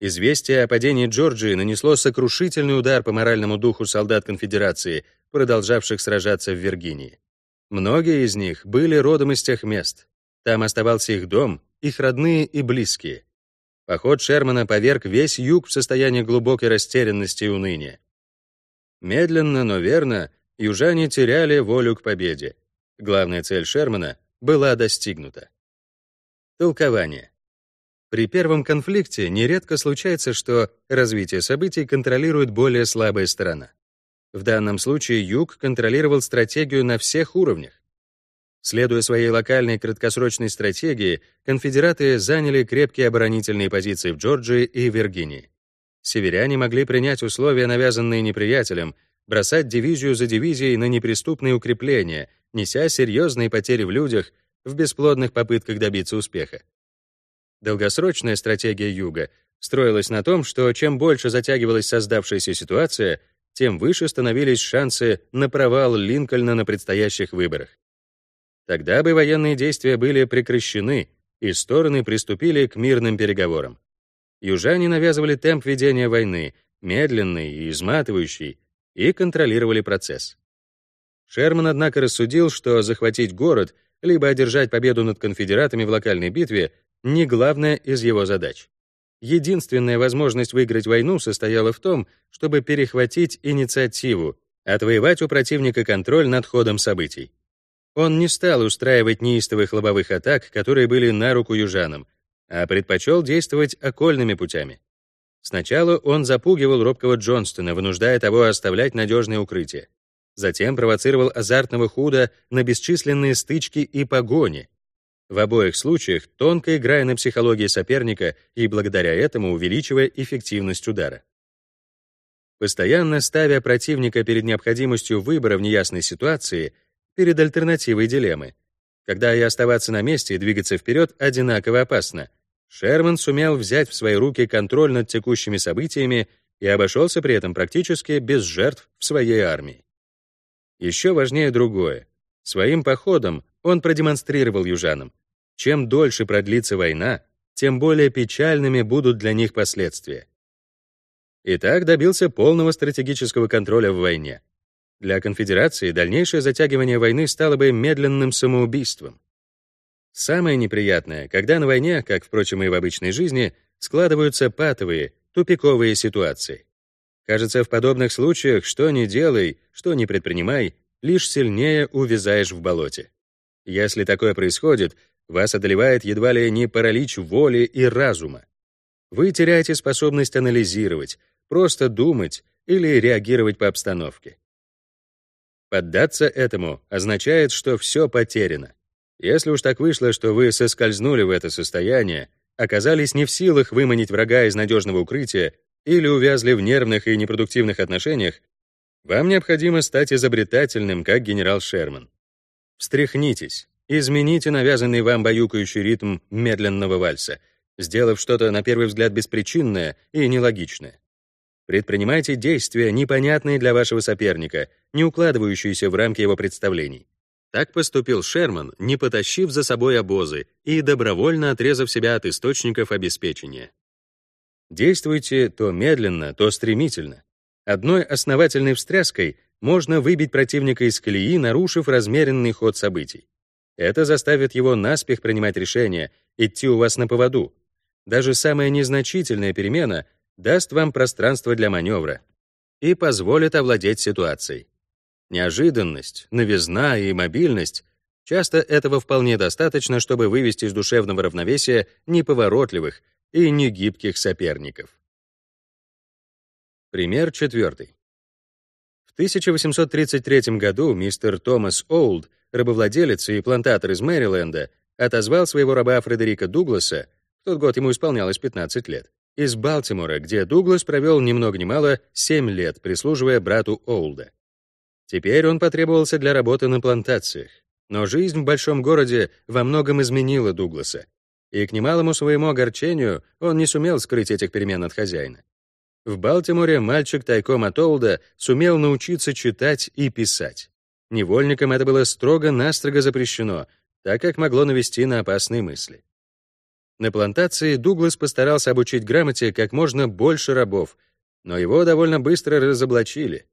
Известие о падении Джорджии нанесло сокрушительный удар по моральному духу солдат конфедерации, продолжавших сражаться в Виргинии. Многие из них были родом из тех мест. Там оставался их дом, их родные и близкие. Поход Шермана поверг весь юг в состояние глубокой растерянности и уныния. Медленно, но верно, южане теряли волю к победе. Главная цель Шермана была достигнута. Толкование. При первом конфликте нередко случается, что развитие событий контролирует более слабая сторона. В данном случае Юг контролировал стратегию на всех уровнях. Следуя своей локальной краткосрочной стратегии, конфедераты заняли крепкие оборонительные позиции в Джорджии и Виргинии. Северяне могли принять условия, навязанные неприятелем, бросать дивизию за дивизией на неприступные укрепления, неся серьезные потери в людях в бесплодных попытках добиться успеха. Долгосрочная стратегия Юга строилась на том, что чем больше затягивалась создавшаяся ситуация, тем выше становились шансы на провал Линкольна на предстоящих выборах. Тогда бы военные действия были прекращены, и стороны приступили к мирным переговорам. Южане навязывали темп ведения войны, медленный и изматывающий, и контролировали процесс. Шерман, однако, рассудил, что захватить город либо одержать победу над конфедератами в локальной битве не главная из его задач. Единственная возможность выиграть войну состояла в том, чтобы перехватить инициативу, отвоевать у противника контроль над ходом событий. Он не стал устраивать неистовых лобовых атак, которые были на руку южанам, а предпочел действовать окольными путями. Сначала он запугивал робкого Джонстона, вынуждая того оставлять надежное укрытие. Затем провоцировал азартного худа на бесчисленные стычки и погони. В обоих случаях тонко играя на психологии соперника и благодаря этому увеличивая эффективность удара. Постоянно ставя противника перед необходимостью выбора в неясной ситуации, перед альтернативой дилеммы, когда и оставаться на месте и двигаться вперед одинаково опасно, Шерман сумел взять в свои руки контроль над текущими событиями и обошелся при этом практически без жертв в своей армии. Еще важнее другое. Своим походом он продемонстрировал южанам, чем дольше продлится война, тем более печальными будут для них последствия. И так добился полного стратегического контроля в войне. Для конфедерации дальнейшее затягивание войны стало бы медленным самоубийством. Самое неприятное, когда на войне, как, впрочем, и в обычной жизни, складываются патовые, тупиковые ситуации. Кажется, в подобных случаях что ни делай, что ни предпринимай, лишь сильнее увязаешь в болоте. Если такое происходит, вас одолевает едва ли не паралич воли и разума. Вы теряете способность анализировать, просто думать или реагировать по обстановке. Поддаться этому означает, что все потеряно. Если уж так вышло, что вы соскользнули в это состояние, оказались не в силах выманить врага из надежного укрытия или увязли в нервных и непродуктивных отношениях, вам необходимо стать изобретательным, как генерал Шерман. Встряхнитесь, измените навязанный вам баюкающий ритм медленного вальса, сделав что-то на первый взгляд беспричинное и нелогичное. Предпринимайте действия, непонятные для вашего соперника, не укладывающиеся в рамки его представлений. Так поступил Шерман, не потащив за собой обозы и добровольно отрезав себя от источников обеспечения. Действуйте то медленно, то стремительно. Одной основательной встряской можно выбить противника из колеи, нарушив размеренный ход событий. Это заставит его наспех принимать решения, идти у вас на поводу. Даже самая незначительная перемена даст вам пространство для маневра и позволит овладеть ситуацией. Неожиданность, новизна и мобильность часто этого вполне достаточно, чтобы вывести из душевного равновесия неповоротливых и негибких соперников. Пример четвертый. В 1833 году мистер Томас Олд, рабовладелец и плантатор из Мэриленда, отозвал своего раба Фредерика Дугласа, в тот год ему исполнялось 15 лет, из Балтимора, где Дуглас провел ни много ни мало 7 лет, прислуживая брату Олда. Теперь он потребовался для работы на плантациях. Но жизнь в большом городе во многом изменила Дугласа. И к немалому своему огорчению он не сумел скрыть этих перемен от хозяина. В Балтиморе мальчик тайком от Олда сумел научиться читать и писать. Невольникам это было строго-настрого запрещено, так как могло навести на опасные мысли. На плантации Дуглас постарался обучить грамоте как можно больше рабов, но его довольно быстро разоблачили.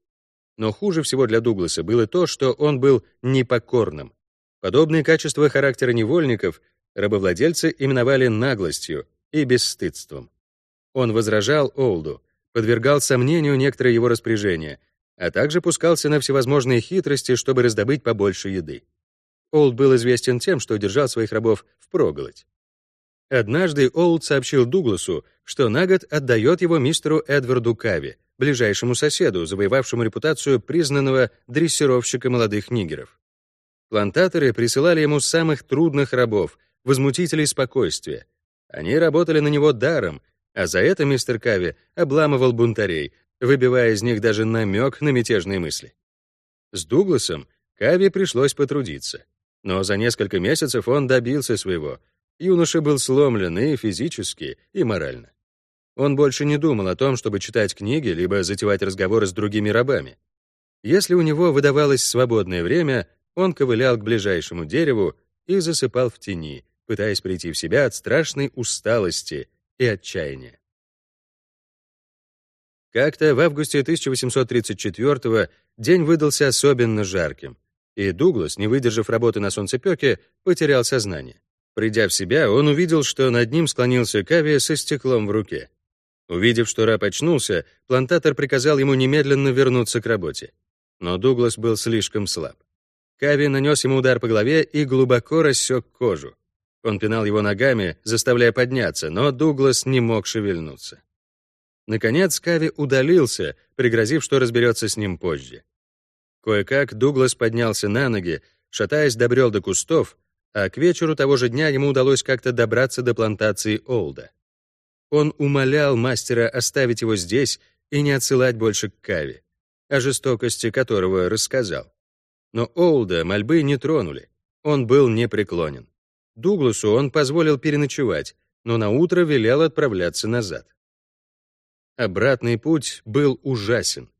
Но хуже всего для Дугласа было то, что он был непокорным. Подобные качества характера невольников рабовладельцы именовали наглостью и бесстыдством. Он возражал Олду, подвергал сомнению некоторые его распоряжения, а также пускался на всевозможные хитрости, чтобы раздобыть побольше еды. Олд был известен тем, что держал своих рабов впроголодь. Однажды Олд сообщил Дугласу, что на год отдает его мистеру Эдварду Кави, ближайшему соседу, завоевавшему репутацию признанного дрессировщика молодых нигеров. Плантаторы присылали ему самых трудных рабов, возмутителей спокойствия. Они работали на него даром, А за это мистер Кави обламывал бунтарей, выбивая из них даже намек на мятежные мысли. С Дугласом Кави пришлось потрудиться. Но за несколько месяцев он добился своего. Юноша был сломлен и физически, и морально. Он больше не думал о том, чтобы читать книги, либо затевать разговоры с другими рабами. Если у него выдавалось свободное время, он ковылял к ближайшему дереву и засыпал в тени, пытаясь прийти в себя от страшной усталости и отчаяния. Как-то в августе 1834 день выдался особенно жарким, и Дуглас, не выдержав работы на солнцепёке, потерял сознание. Придя в себя, он увидел, что над ним склонился Кави со стеклом в руке. Увидев, что раб очнулся, плантатор приказал ему немедленно вернуться к работе. Но Дуглас был слишком слаб. Кави нанес ему удар по голове и глубоко рассек кожу. Он пинал его ногами, заставляя подняться, но Дуглас не мог шевельнуться. Наконец Кави удалился, пригрозив, что разберется с ним позже. Кое-как Дуглас поднялся на ноги, шатаясь, добрел до кустов, а к вечеру того же дня ему удалось как-то добраться до плантации Олда. Он умолял мастера оставить его здесь и не отсылать больше к Кави, о жестокости которого рассказал. Но Олда мольбы не тронули, он был непреклонен. Дугласу он позволил переночевать, но на утро велел отправляться назад. Обратный путь был ужасен.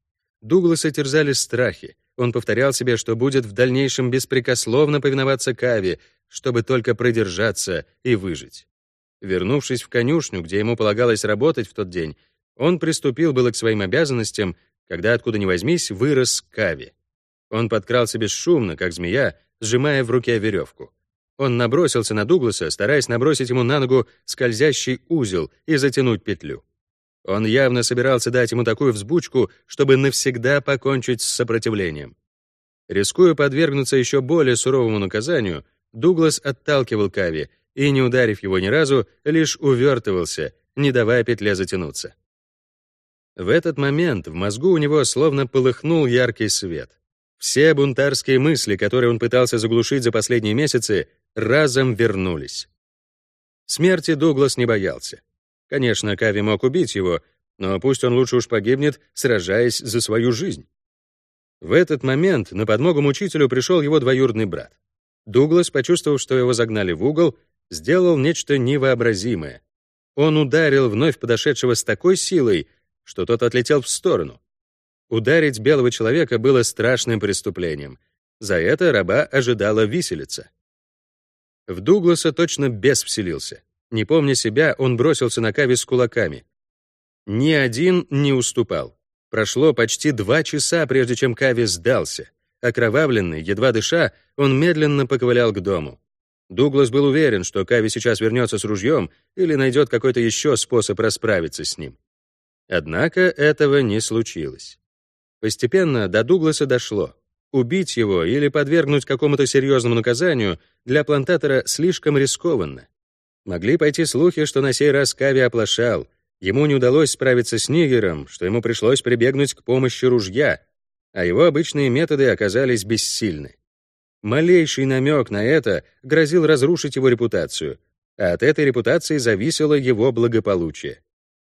Дугласа терзали страхи. Он повторял себе, что будет в дальнейшем беспрекословно повиноваться Кави, чтобы только продержаться и выжить. Вернувшись в конюшню, где ему полагалось работать в тот день, он приступил было к своим обязанностям, когда откуда ни возьмись вырос Кави. Он подкрался бесшумно, как змея, сжимая в руке веревку. Он набросился на Дугласа, стараясь набросить ему на ногу скользящий узел и затянуть петлю. Он явно собирался дать ему такую взбучку, чтобы навсегда покончить с сопротивлением. Рискуя подвергнуться еще более суровому наказанию, Дуглас отталкивал Кави и, не ударив его ни разу, лишь увертывался, не давая петле затянуться. В этот момент в мозгу у него словно полыхнул яркий свет. Все бунтарские мысли, которые он пытался заглушить за последние месяцы, разом вернулись. Смерти Дуглас не боялся. Конечно, Кави мог убить его, но пусть он лучше уж погибнет, сражаясь за свою жизнь. В этот момент на подмогу мучителю пришел его двоюродный брат. Дуглас, почувствовав, что его загнали в угол, сделал нечто невообразимое. Он ударил вновь подошедшего с такой силой, что тот отлетел в сторону. Ударить белого человека было страшным преступлением. За это раба ожидала виселица. В Дугласа точно бес вселился. Не помня себя, он бросился на Кави с кулаками. Ни один не уступал. Прошло почти два часа, прежде чем Кави сдался. Окровавленный, едва дыша, он медленно поковылял к дому. Дуглас был уверен, что Кави сейчас вернется с ружьем или найдет какой-то еще способ расправиться с ним. Однако этого не случилось. Постепенно до Дугласа дошло. Убить его или подвергнуть какому-то серьезному наказанию для плантатора слишком рискованно. Могли пойти слухи, что на сей раз Кави оплошал, ему не удалось справиться с Нигером, что ему пришлось прибегнуть к помощи ружья, а его обычные методы оказались бессильны. Малейший намек на это грозил разрушить его репутацию, а от этой репутации зависело его благополучие.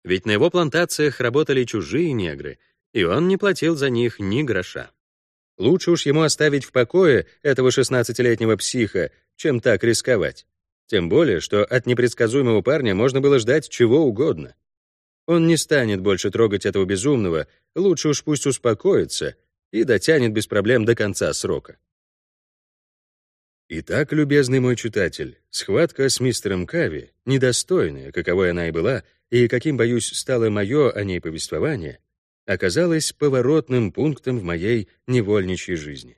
Ведь на его плантациях работали чужие негры, и он не платил за них ни гроша. Лучше уж ему оставить в покое этого 16-летнего психа, чем так рисковать. Тем более, что от непредсказуемого парня можно было ждать чего угодно. Он не станет больше трогать этого безумного, лучше уж пусть успокоится и дотянет без проблем до конца срока. Итак, любезный мой читатель, схватка с мистером Кави, недостойная, каковой она и была, и каким, боюсь, стало мое о ней повествование, оказалась поворотным пунктом в моей невольничьей жизни.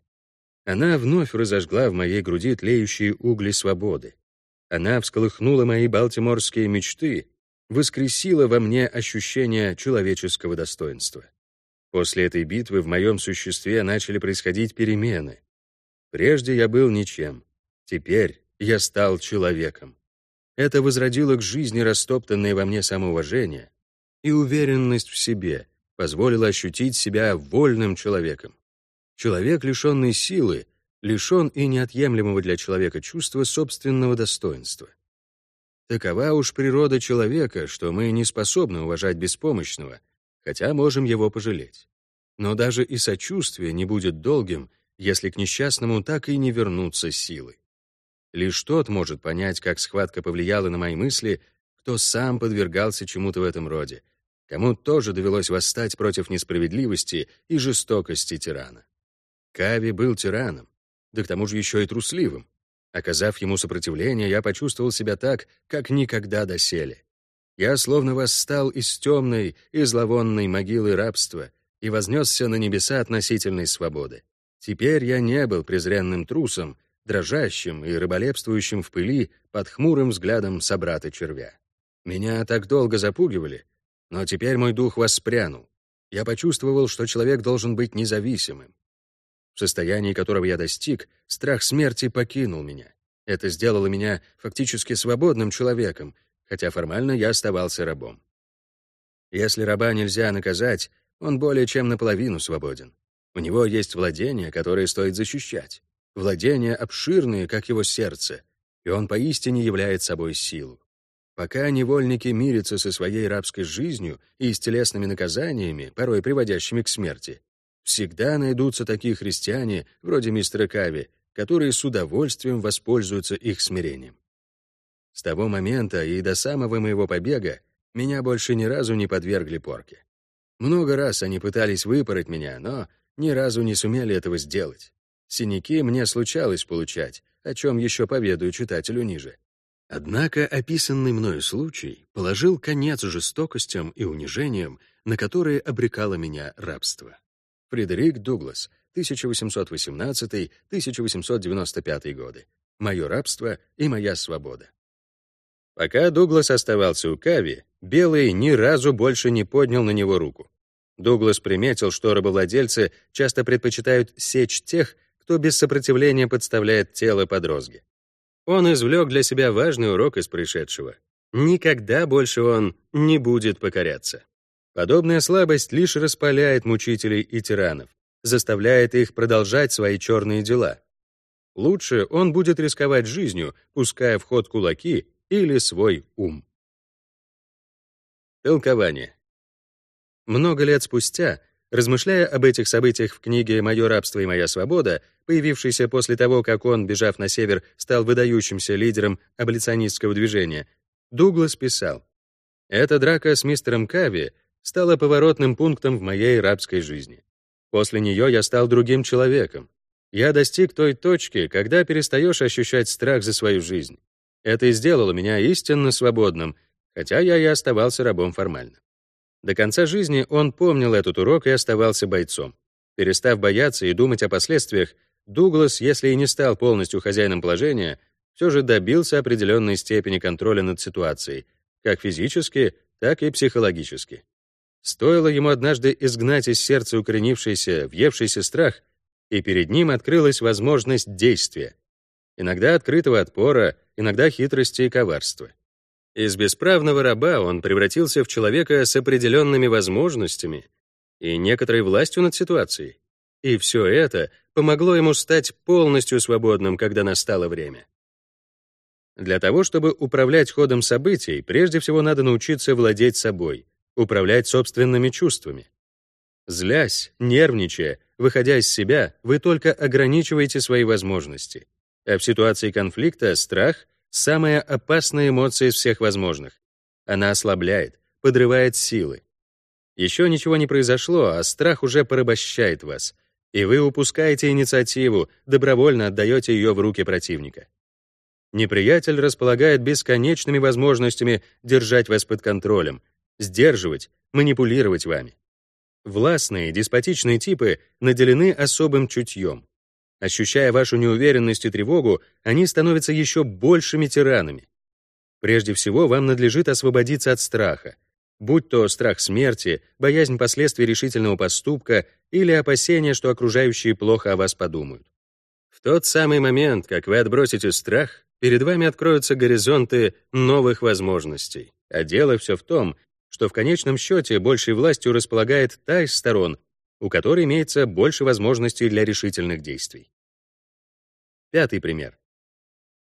Она вновь разожгла в моей груди тлеющие угли свободы. Она всколыхнула мои балтиморские мечты, воскресила во мне ощущение человеческого достоинства. После этой битвы в моем существе начали происходить перемены. Прежде я был ничем, теперь я стал человеком. Это возродило к жизни растоптанное во мне самоуважение и уверенность в себе, позволило ощутить себя вольным человеком. Человек, лишенный силы, лишен и неотъемлемого для человека чувства собственного достоинства. Такова уж природа человека, что мы не способны уважать беспомощного, хотя можем его пожалеть. Но даже и сочувствие не будет долгим, если к несчастному так и не вернутся силы. Лишь тот может понять, как схватка повлияла на мои мысли, кто сам подвергался чему-то в этом роде, кому тоже довелось восстать против несправедливости и жестокости тирана. Кави был тираном, да к тому же еще и трусливым. Оказав ему сопротивление, я почувствовал себя так, как никогда доселе. Я словно восстал из темной и зловонной могилы рабства и вознесся на небеса относительной свободы. Теперь я не был презренным трусом, дрожащим и рыболепствующим в пыли под хмурым взглядом собрата-червя. Меня так долго запугивали, но теперь мой дух воспрянул. Я почувствовал, что человек должен быть независимым. В состоянии, которого я достиг, страх смерти покинул меня. Это сделало меня фактически свободным человеком, хотя формально я оставался рабом. Если раба нельзя наказать, он более чем наполовину свободен. У него есть владения, которые стоит защищать. Владения обширные, как его сердце, и он поистине являет собой силу. Пока невольники мирятся со своей рабской жизнью и с телесными наказаниями, порой приводящими к смерти, всегда найдутся такие христиане, вроде мистера Кави, которые с удовольствием воспользуются их смирением. С того момента и до самого моего побега меня больше ни разу не подвергли порке. Много раз они пытались выпороть меня, но ни разу не сумели этого сделать. Синяки мне случалось получать, о чем еще поведаю читателю ниже. Однако описанный мною случай положил конец жестокостям и унижениям, на которые обрекало меня рабство. Фредерик Дуглас, 1818-1895 годы. «Мое рабство и моя свобода». Пока Дуглас оставался у Кави, Белый ни разу больше не поднял на него руку. Дуглас приметил, что рабовладельцы часто предпочитают сечь тех, кто без сопротивления подставляет тело под розги. Он извлек для себя важный урок из происшедшего. Никогда больше он не будет покоряться. Подобная слабость лишь распаляет мучителей и тиранов, заставляет их продолжать свои черные дела. Лучше он будет рисковать жизнью, пуская в ход кулаки или свой ум. Толкование. Много лет спустя, размышляя об этих событиях в книге «Мое рабство и моя свобода», появившейся после того, как он, бежав на север, стал выдающимся лидером аболиционистского движения, Дуглас писал, «Эта драка с мистером Кави стала поворотным пунктом в моей рабской жизни. После нее я стал другим человеком. Я достиг той точки, когда перестаешь ощущать страх за свою жизнь. Это и сделало меня истинно свободным, хотя я и оставался рабом формально. До конца жизни он помнил этот урок и оставался бойцом. Перестав бояться и думать о последствиях, Дуглас, если и не стал полностью хозяином положения, все же добился определенной степени контроля над ситуацией, как физически, так и психологически. Стоило ему однажды изгнать из сердца укоренившийся, въевшийся страх, и перед ним открылась возможность действия. Иногда открытого отпора, иногда хитрости и коварства. Из бесправного раба он превратился в человека с определенными возможностями и некоторой властью над ситуацией. И все это помогло ему стать полностью свободным, когда настало время. Для того, чтобы управлять ходом событий, прежде всего надо научиться владеть собой, управлять собственными чувствами. Злясь, нервничая, выходя из себя, вы только ограничиваете свои возможности. А в ситуации конфликта страх — самая опасная эмоция из всех возможных. Она ослабляет, подрывает силы. Еще ничего не произошло, а страх уже порабощает вас, и вы упускаете инициативу, добровольно отдаете ее в руки противника. Неприятель располагает бесконечными возможностями держать вас под контролем, сдерживать, манипулировать вами. Властные, деспотичные типы наделены особым чутьем. Ощущая вашу неуверенность и тревогу, они становятся еще большими тиранами. Прежде всего, вам надлежит освободиться от страха, будь то страх смерти, боязнь последствий решительного поступка или опасение, что окружающие плохо о вас подумают. В тот самый момент, как вы отбросите страх, перед вами откроются горизонты новых возможностей. А дело все в том, что в конечном счете большей властью располагает та из сторон, у которой имеется больше возможностей для решительных действий. Пятый пример.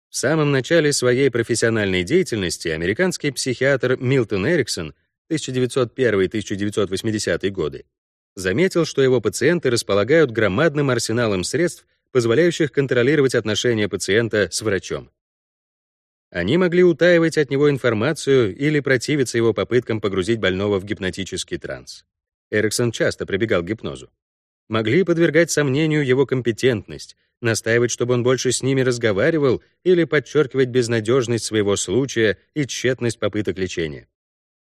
В самом начале своей профессиональной деятельности американский психиатр Милтон Эриксон 1901-1980 годы заметил, что его пациенты располагают громадным арсеналом средств, позволяющих контролировать отношения пациента с врачом. Они могли утаивать от него информацию или противиться его попыткам погрузить больного в гипнотический транс. Эриксон часто прибегал к гипнозу. Могли подвергать сомнению его компетентность, настаивать, чтобы он больше с ними разговаривал или подчеркивать безнадежность своего случая и тщетность попыток лечения.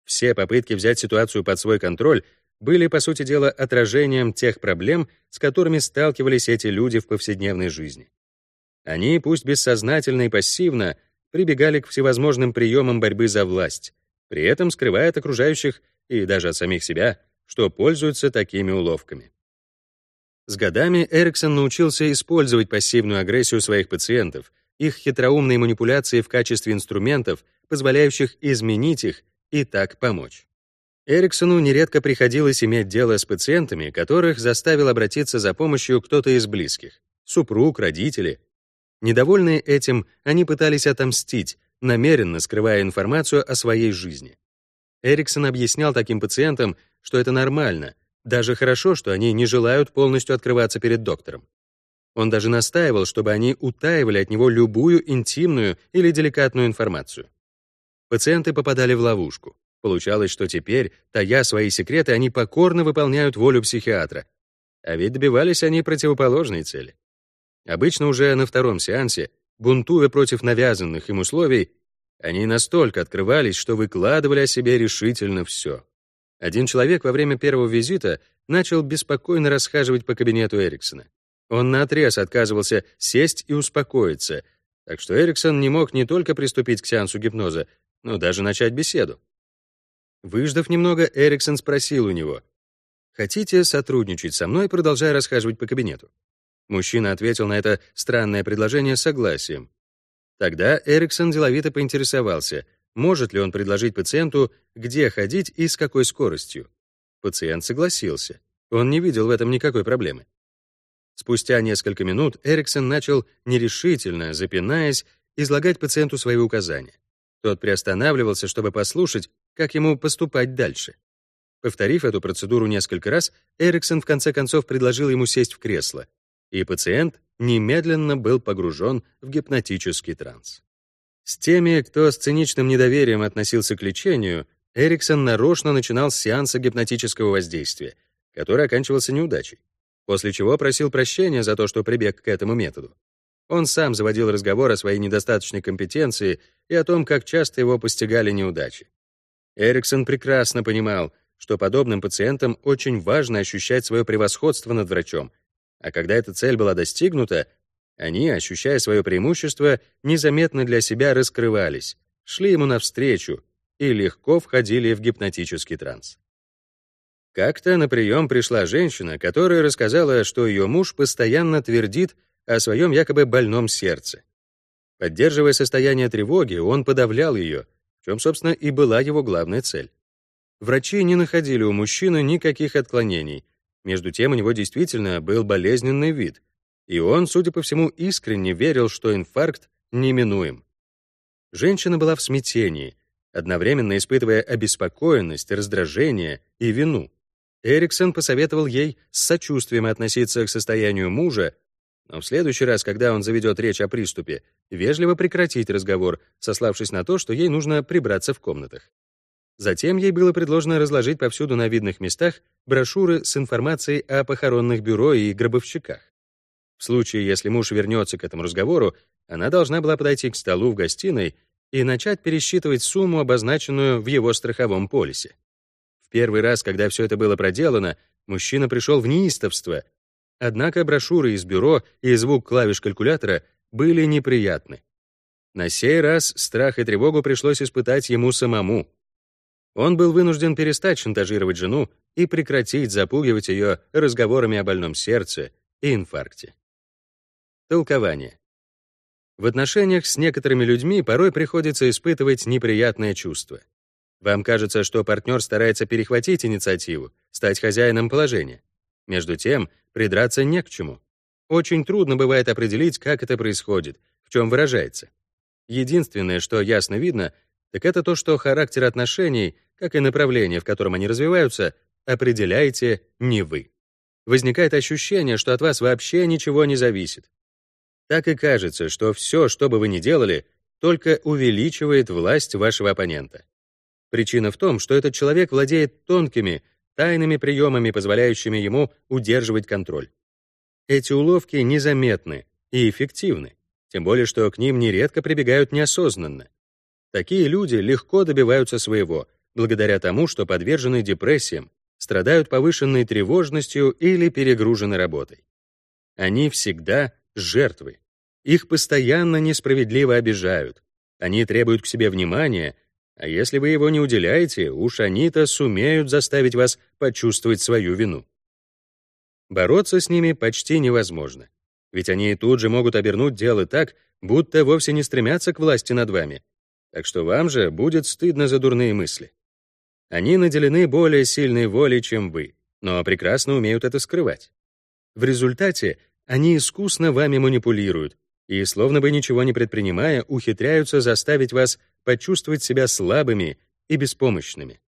Все попытки взять ситуацию под свой контроль были, по сути дела, отражением тех проблем, с которыми сталкивались эти люди в повседневной жизни. Они, пусть бессознательно и пассивно, прибегали к всевозможным приемам борьбы за власть, при этом скрывая от окружающих и даже от самих себя, что пользуются такими уловками. С годами Эриксон научился использовать пассивную агрессию своих пациентов, их хитроумные манипуляции в качестве инструментов, позволяющих изменить их и так помочь. Эриксону нередко приходилось иметь дело с пациентами, которых заставил обратиться за помощью кто-то из близких — супруг, родители, Недовольные этим, они пытались отомстить, намеренно скрывая информацию о своей жизни. Эриксон объяснял таким пациентам, что это нормально, даже хорошо, что они не желают полностью открываться перед доктором. Он даже настаивал, чтобы они утаивали от него любую интимную или деликатную информацию. Пациенты попадали в ловушку. Получалось, что теперь, тая свои секреты, они покорно выполняют волю психиатра. А ведь добивались они противоположной цели. Обычно уже на втором сеансе, бунтуя против навязанных им условий, они настолько открывались, что выкладывали о себе решительно все. Один человек во время первого визита начал беспокойно расхаживать по кабинету Эриксона. Он наотрез отказывался сесть и успокоиться, так что Эриксон не мог не только приступить к сеансу гипноза, но даже начать беседу. Выждав немного, Эриксон спросил у него, «Хотите сотрудничать со мной, продолжая расхаживать по кабинету?» Мужчина ответил на это странное предложение согласием. Тогда Эриксон деловито поинтересовался, может ли он предложить пациенту, где ходить и с какой скоростью. Пациент согласился. Он не видел в этом никакой проблемы. Спустя несколько минут Эриксон начал нерешительно, запинаясь, излагать пациенту свои указания. Тот приостанавливался, чтобы послушать, как ему поступать дальше. Повторив эту процедуру несколько раз, Эриксон в конце концов предложил ему сесть в кресло, и пациент немедленно был погружен в гипнотический транс. С теми, кто с циничным недоверием относился к лечению, Эриксон нарочно начинал с сеанса гипнотического воздействия, который оканчивался неудачей, после чего просил прощения за то, что прибег к этому методу. Он сам заводил разговор о своей недостаточной компетенции и о том, как часто его постигали неудачи. Эриксон прекрасно понимал, что подобным пациентам очень важно ощущать свое превосходство над врачом а когда эта цель была достигнута, они, ощущая свое преимущество, незаметно для себя раскрывались, шли ему навстречу и легко входили в гипнотический транс. Как-то на прием пришла женщина, которая рассказала, что ее муж постоянно твердит о своем якобы больном сердце. Поддерживая состояние тревоги, он подавлял ее, в чем, собственно, и была его главная цель. Врачи не находили у мужчины никаких отклонений, между тем у него действительно был болезненный вид, и он, судя по всему, искренне верил, что инфаркт неминуем. Женщина была в смятении, одновременно испытывая обеспокоенность, раздражение и вину. Эриксон посоветовал ей с сочувствием относиться к состоянию мужа, но в следующий раз, когда он заведет речь о приступе, вежливо прекратить разговор, сославшись на то, что ей нужно прибраться в комнатах. Затем ей было предложено разложить повсюду на видных местах брошюры с информацией о похоронных бюро и гробовщиках. В случае, если муж вернется к этому разговору, она должна была подойти к столу в гостиной и начать пересчитывать сумму, обозначенную в его страховом полисе. В первый раз, когда все это было проделано, мужчина пришел в неистовство. Однако брошюры из бюро и звук клавиш калькулятора были неприятны. На сей раз страх и тревогу пришлось испытать ему самому. Он был вынужден перестать шантажировать жену и прекратить запугивать ее разговорами о больном сердце и инфаркте. Толкование. В отношениях с некоторыми людьми порой приходится испытывать неприятное чувство. Вам кажется, что партнер старается перехватить инициативу, стать хозяином положения. Между тем, придраться не к чему. Очень трудно бывает определить, как это происходит, в чем выражается. Единственное, что ясно видно, так это то, что характер отношений, как и направление, в котором они развиваются, определяете не вы. Возникает ощущение, что от вас вообще ничего не зависит. Так и кажется, что все, что бы вы ни делали, только увеличивает власть вашего оппонента. Причина в том, что этот человек владеет тонкими, тайными приемами, позволяющими ему удерживать контроль. Эти уловки незаметны и эффективны, тем более что к ним нередко прибегают неосознанно. Такие люди легко добиваются своего, благодаря тому, что подвержены депрессиям, страдают повышенной тревожностью или перегружены работой. Они всегда жертвы. Их постоянно несправедливо обижают. Они требуют к себе внимания, а если вы его не уделяете, уж они-то сумеют заставить вас почувствовать свою вину. Бороться с ними почти невозможно, ведь они тут же могут обернуть дело так, будто вовсе не стремятся к власти над вами. Так что вам же будет стыдно за дурные мысли. Они наделены более сильной волей, чем вы, но прекрасно умеют это скрывать. В результате они искусно вами манипулируют и, словно бы ничего не предпринимая, ухитряются заставить вас почувствовать себя слабыми и беспомощными.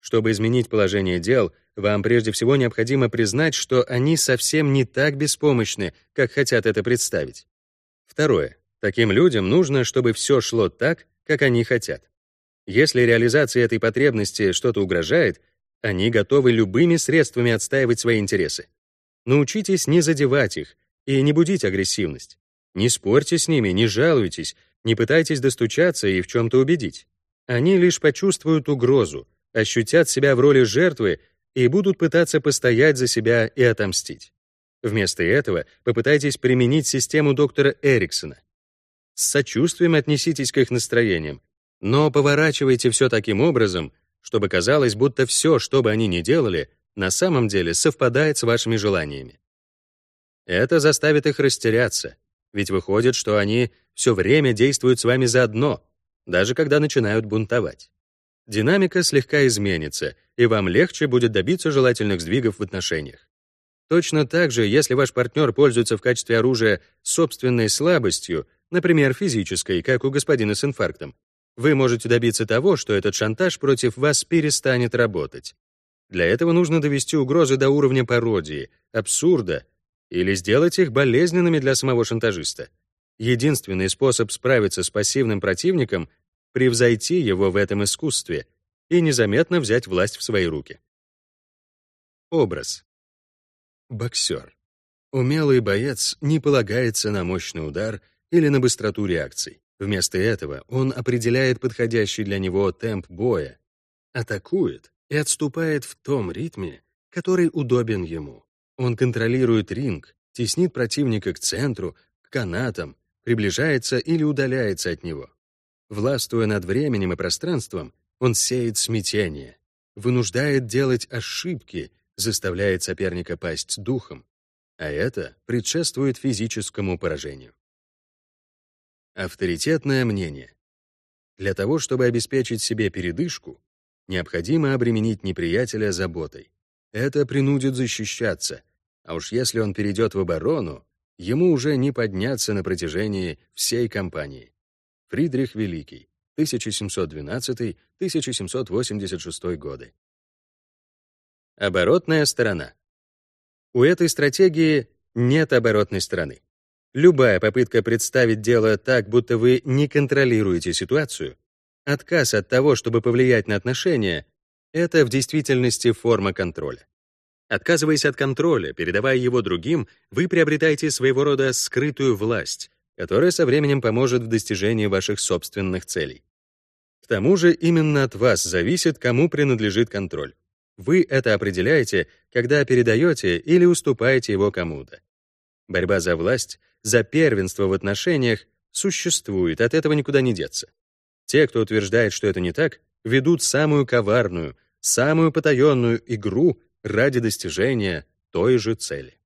Чтобы изменить положение дел, вам прежде всего необходимо признать, что они совсем не так беспомощны, как хотят это представить. Второе. Таким людям нужно, чтобы все шло так, как они хотят. Если реализации этой потребности что-то угрожает, они готовы любыми средствами отстаивать свои интересы. Научитесь не задевать их и не будить агрессивность. Не спорьте с ними, не жалуйтесь, не пытайтесь достучаться и в чем-то убедить. Они лишь почувствуют угрозу, ощутят себя в роли жертвы и будут пытаться постоять за себя и отомстить. Вместо этого попытайтесь применить систему доктора Эриксона. С сочувствием отнеситесь к их настроениям, но поворачивайте все таким образом, чтобы казалось, будто все, что бы они ни делали, на самом деле совпадает с вашими желаниями. Это заставит их растеряться, ведь выходит, что они все время действуют с вами заодно, даже когда начинают бунтовать. Динамика слегка изменится, и вам легче будет добиться желательных сдвигов в отношениях. Точно так же, если ваш партнер пользуется в качестве оружия собственной слабостью, например, физической, как у господина с инфарктом, вы можете добиться того, что этот шантаж против вас перестанет работать. Для этого нужно довести угрозы до уровня пародии, абсурда или сделать их болезненными для самого шантажиста. Единственный способ справиться с пассивным противником — превзойти его в этом искусстве и незаметно взять власть в свои руки. Образ. Боксер. Умелый боец не полагается на мощный удар или на быстроту реакций. Вместо этого он определяет подходящий для него темп боя, атакует и отступает в том ритме, который удобен ему. Он контролирует ринг, теснит противника к центру, к канатам, приближается или удаляется от него. Властвуя над временем и пространством, он сеет смятение, вынуждает делать ошибки, заставляет соперника пасть духом, а это предшествует физическому поражению. Авторитетное мнение. Для того, чтобы обеспечить себе передышку, необходимо обременить неприятеля заботой. Это принудит защищаться, а уж если он перейдет в оборону, ему уже не подняться на протяжении всей кампании. Фридрих Великий, 1712-1786 годы. Оборотная сторона. У этой стратегии нет оборотной стороны. Любая попытка представить дело так, будто вы не контролируете ситуацию, отказ от того, чтобы повлиять на отношения, это в действительности форма контроля. Отказываясь от контроля, передавая его другим, вы приобретаете своего рода скрытую власть, которая со временем поможет в достижении ваших собственных целей. К тому же именно от вас зависит, кому принадлежит контроль. Вы это определяете, когда передаете или уступаете его кому-то. Борьба за власть, за первенство в отношениях существует, от этого никуда не деться. Те, кто утверждает, что это не так, ведут самую коварную, самую потаенную игру ради достижения той же цели.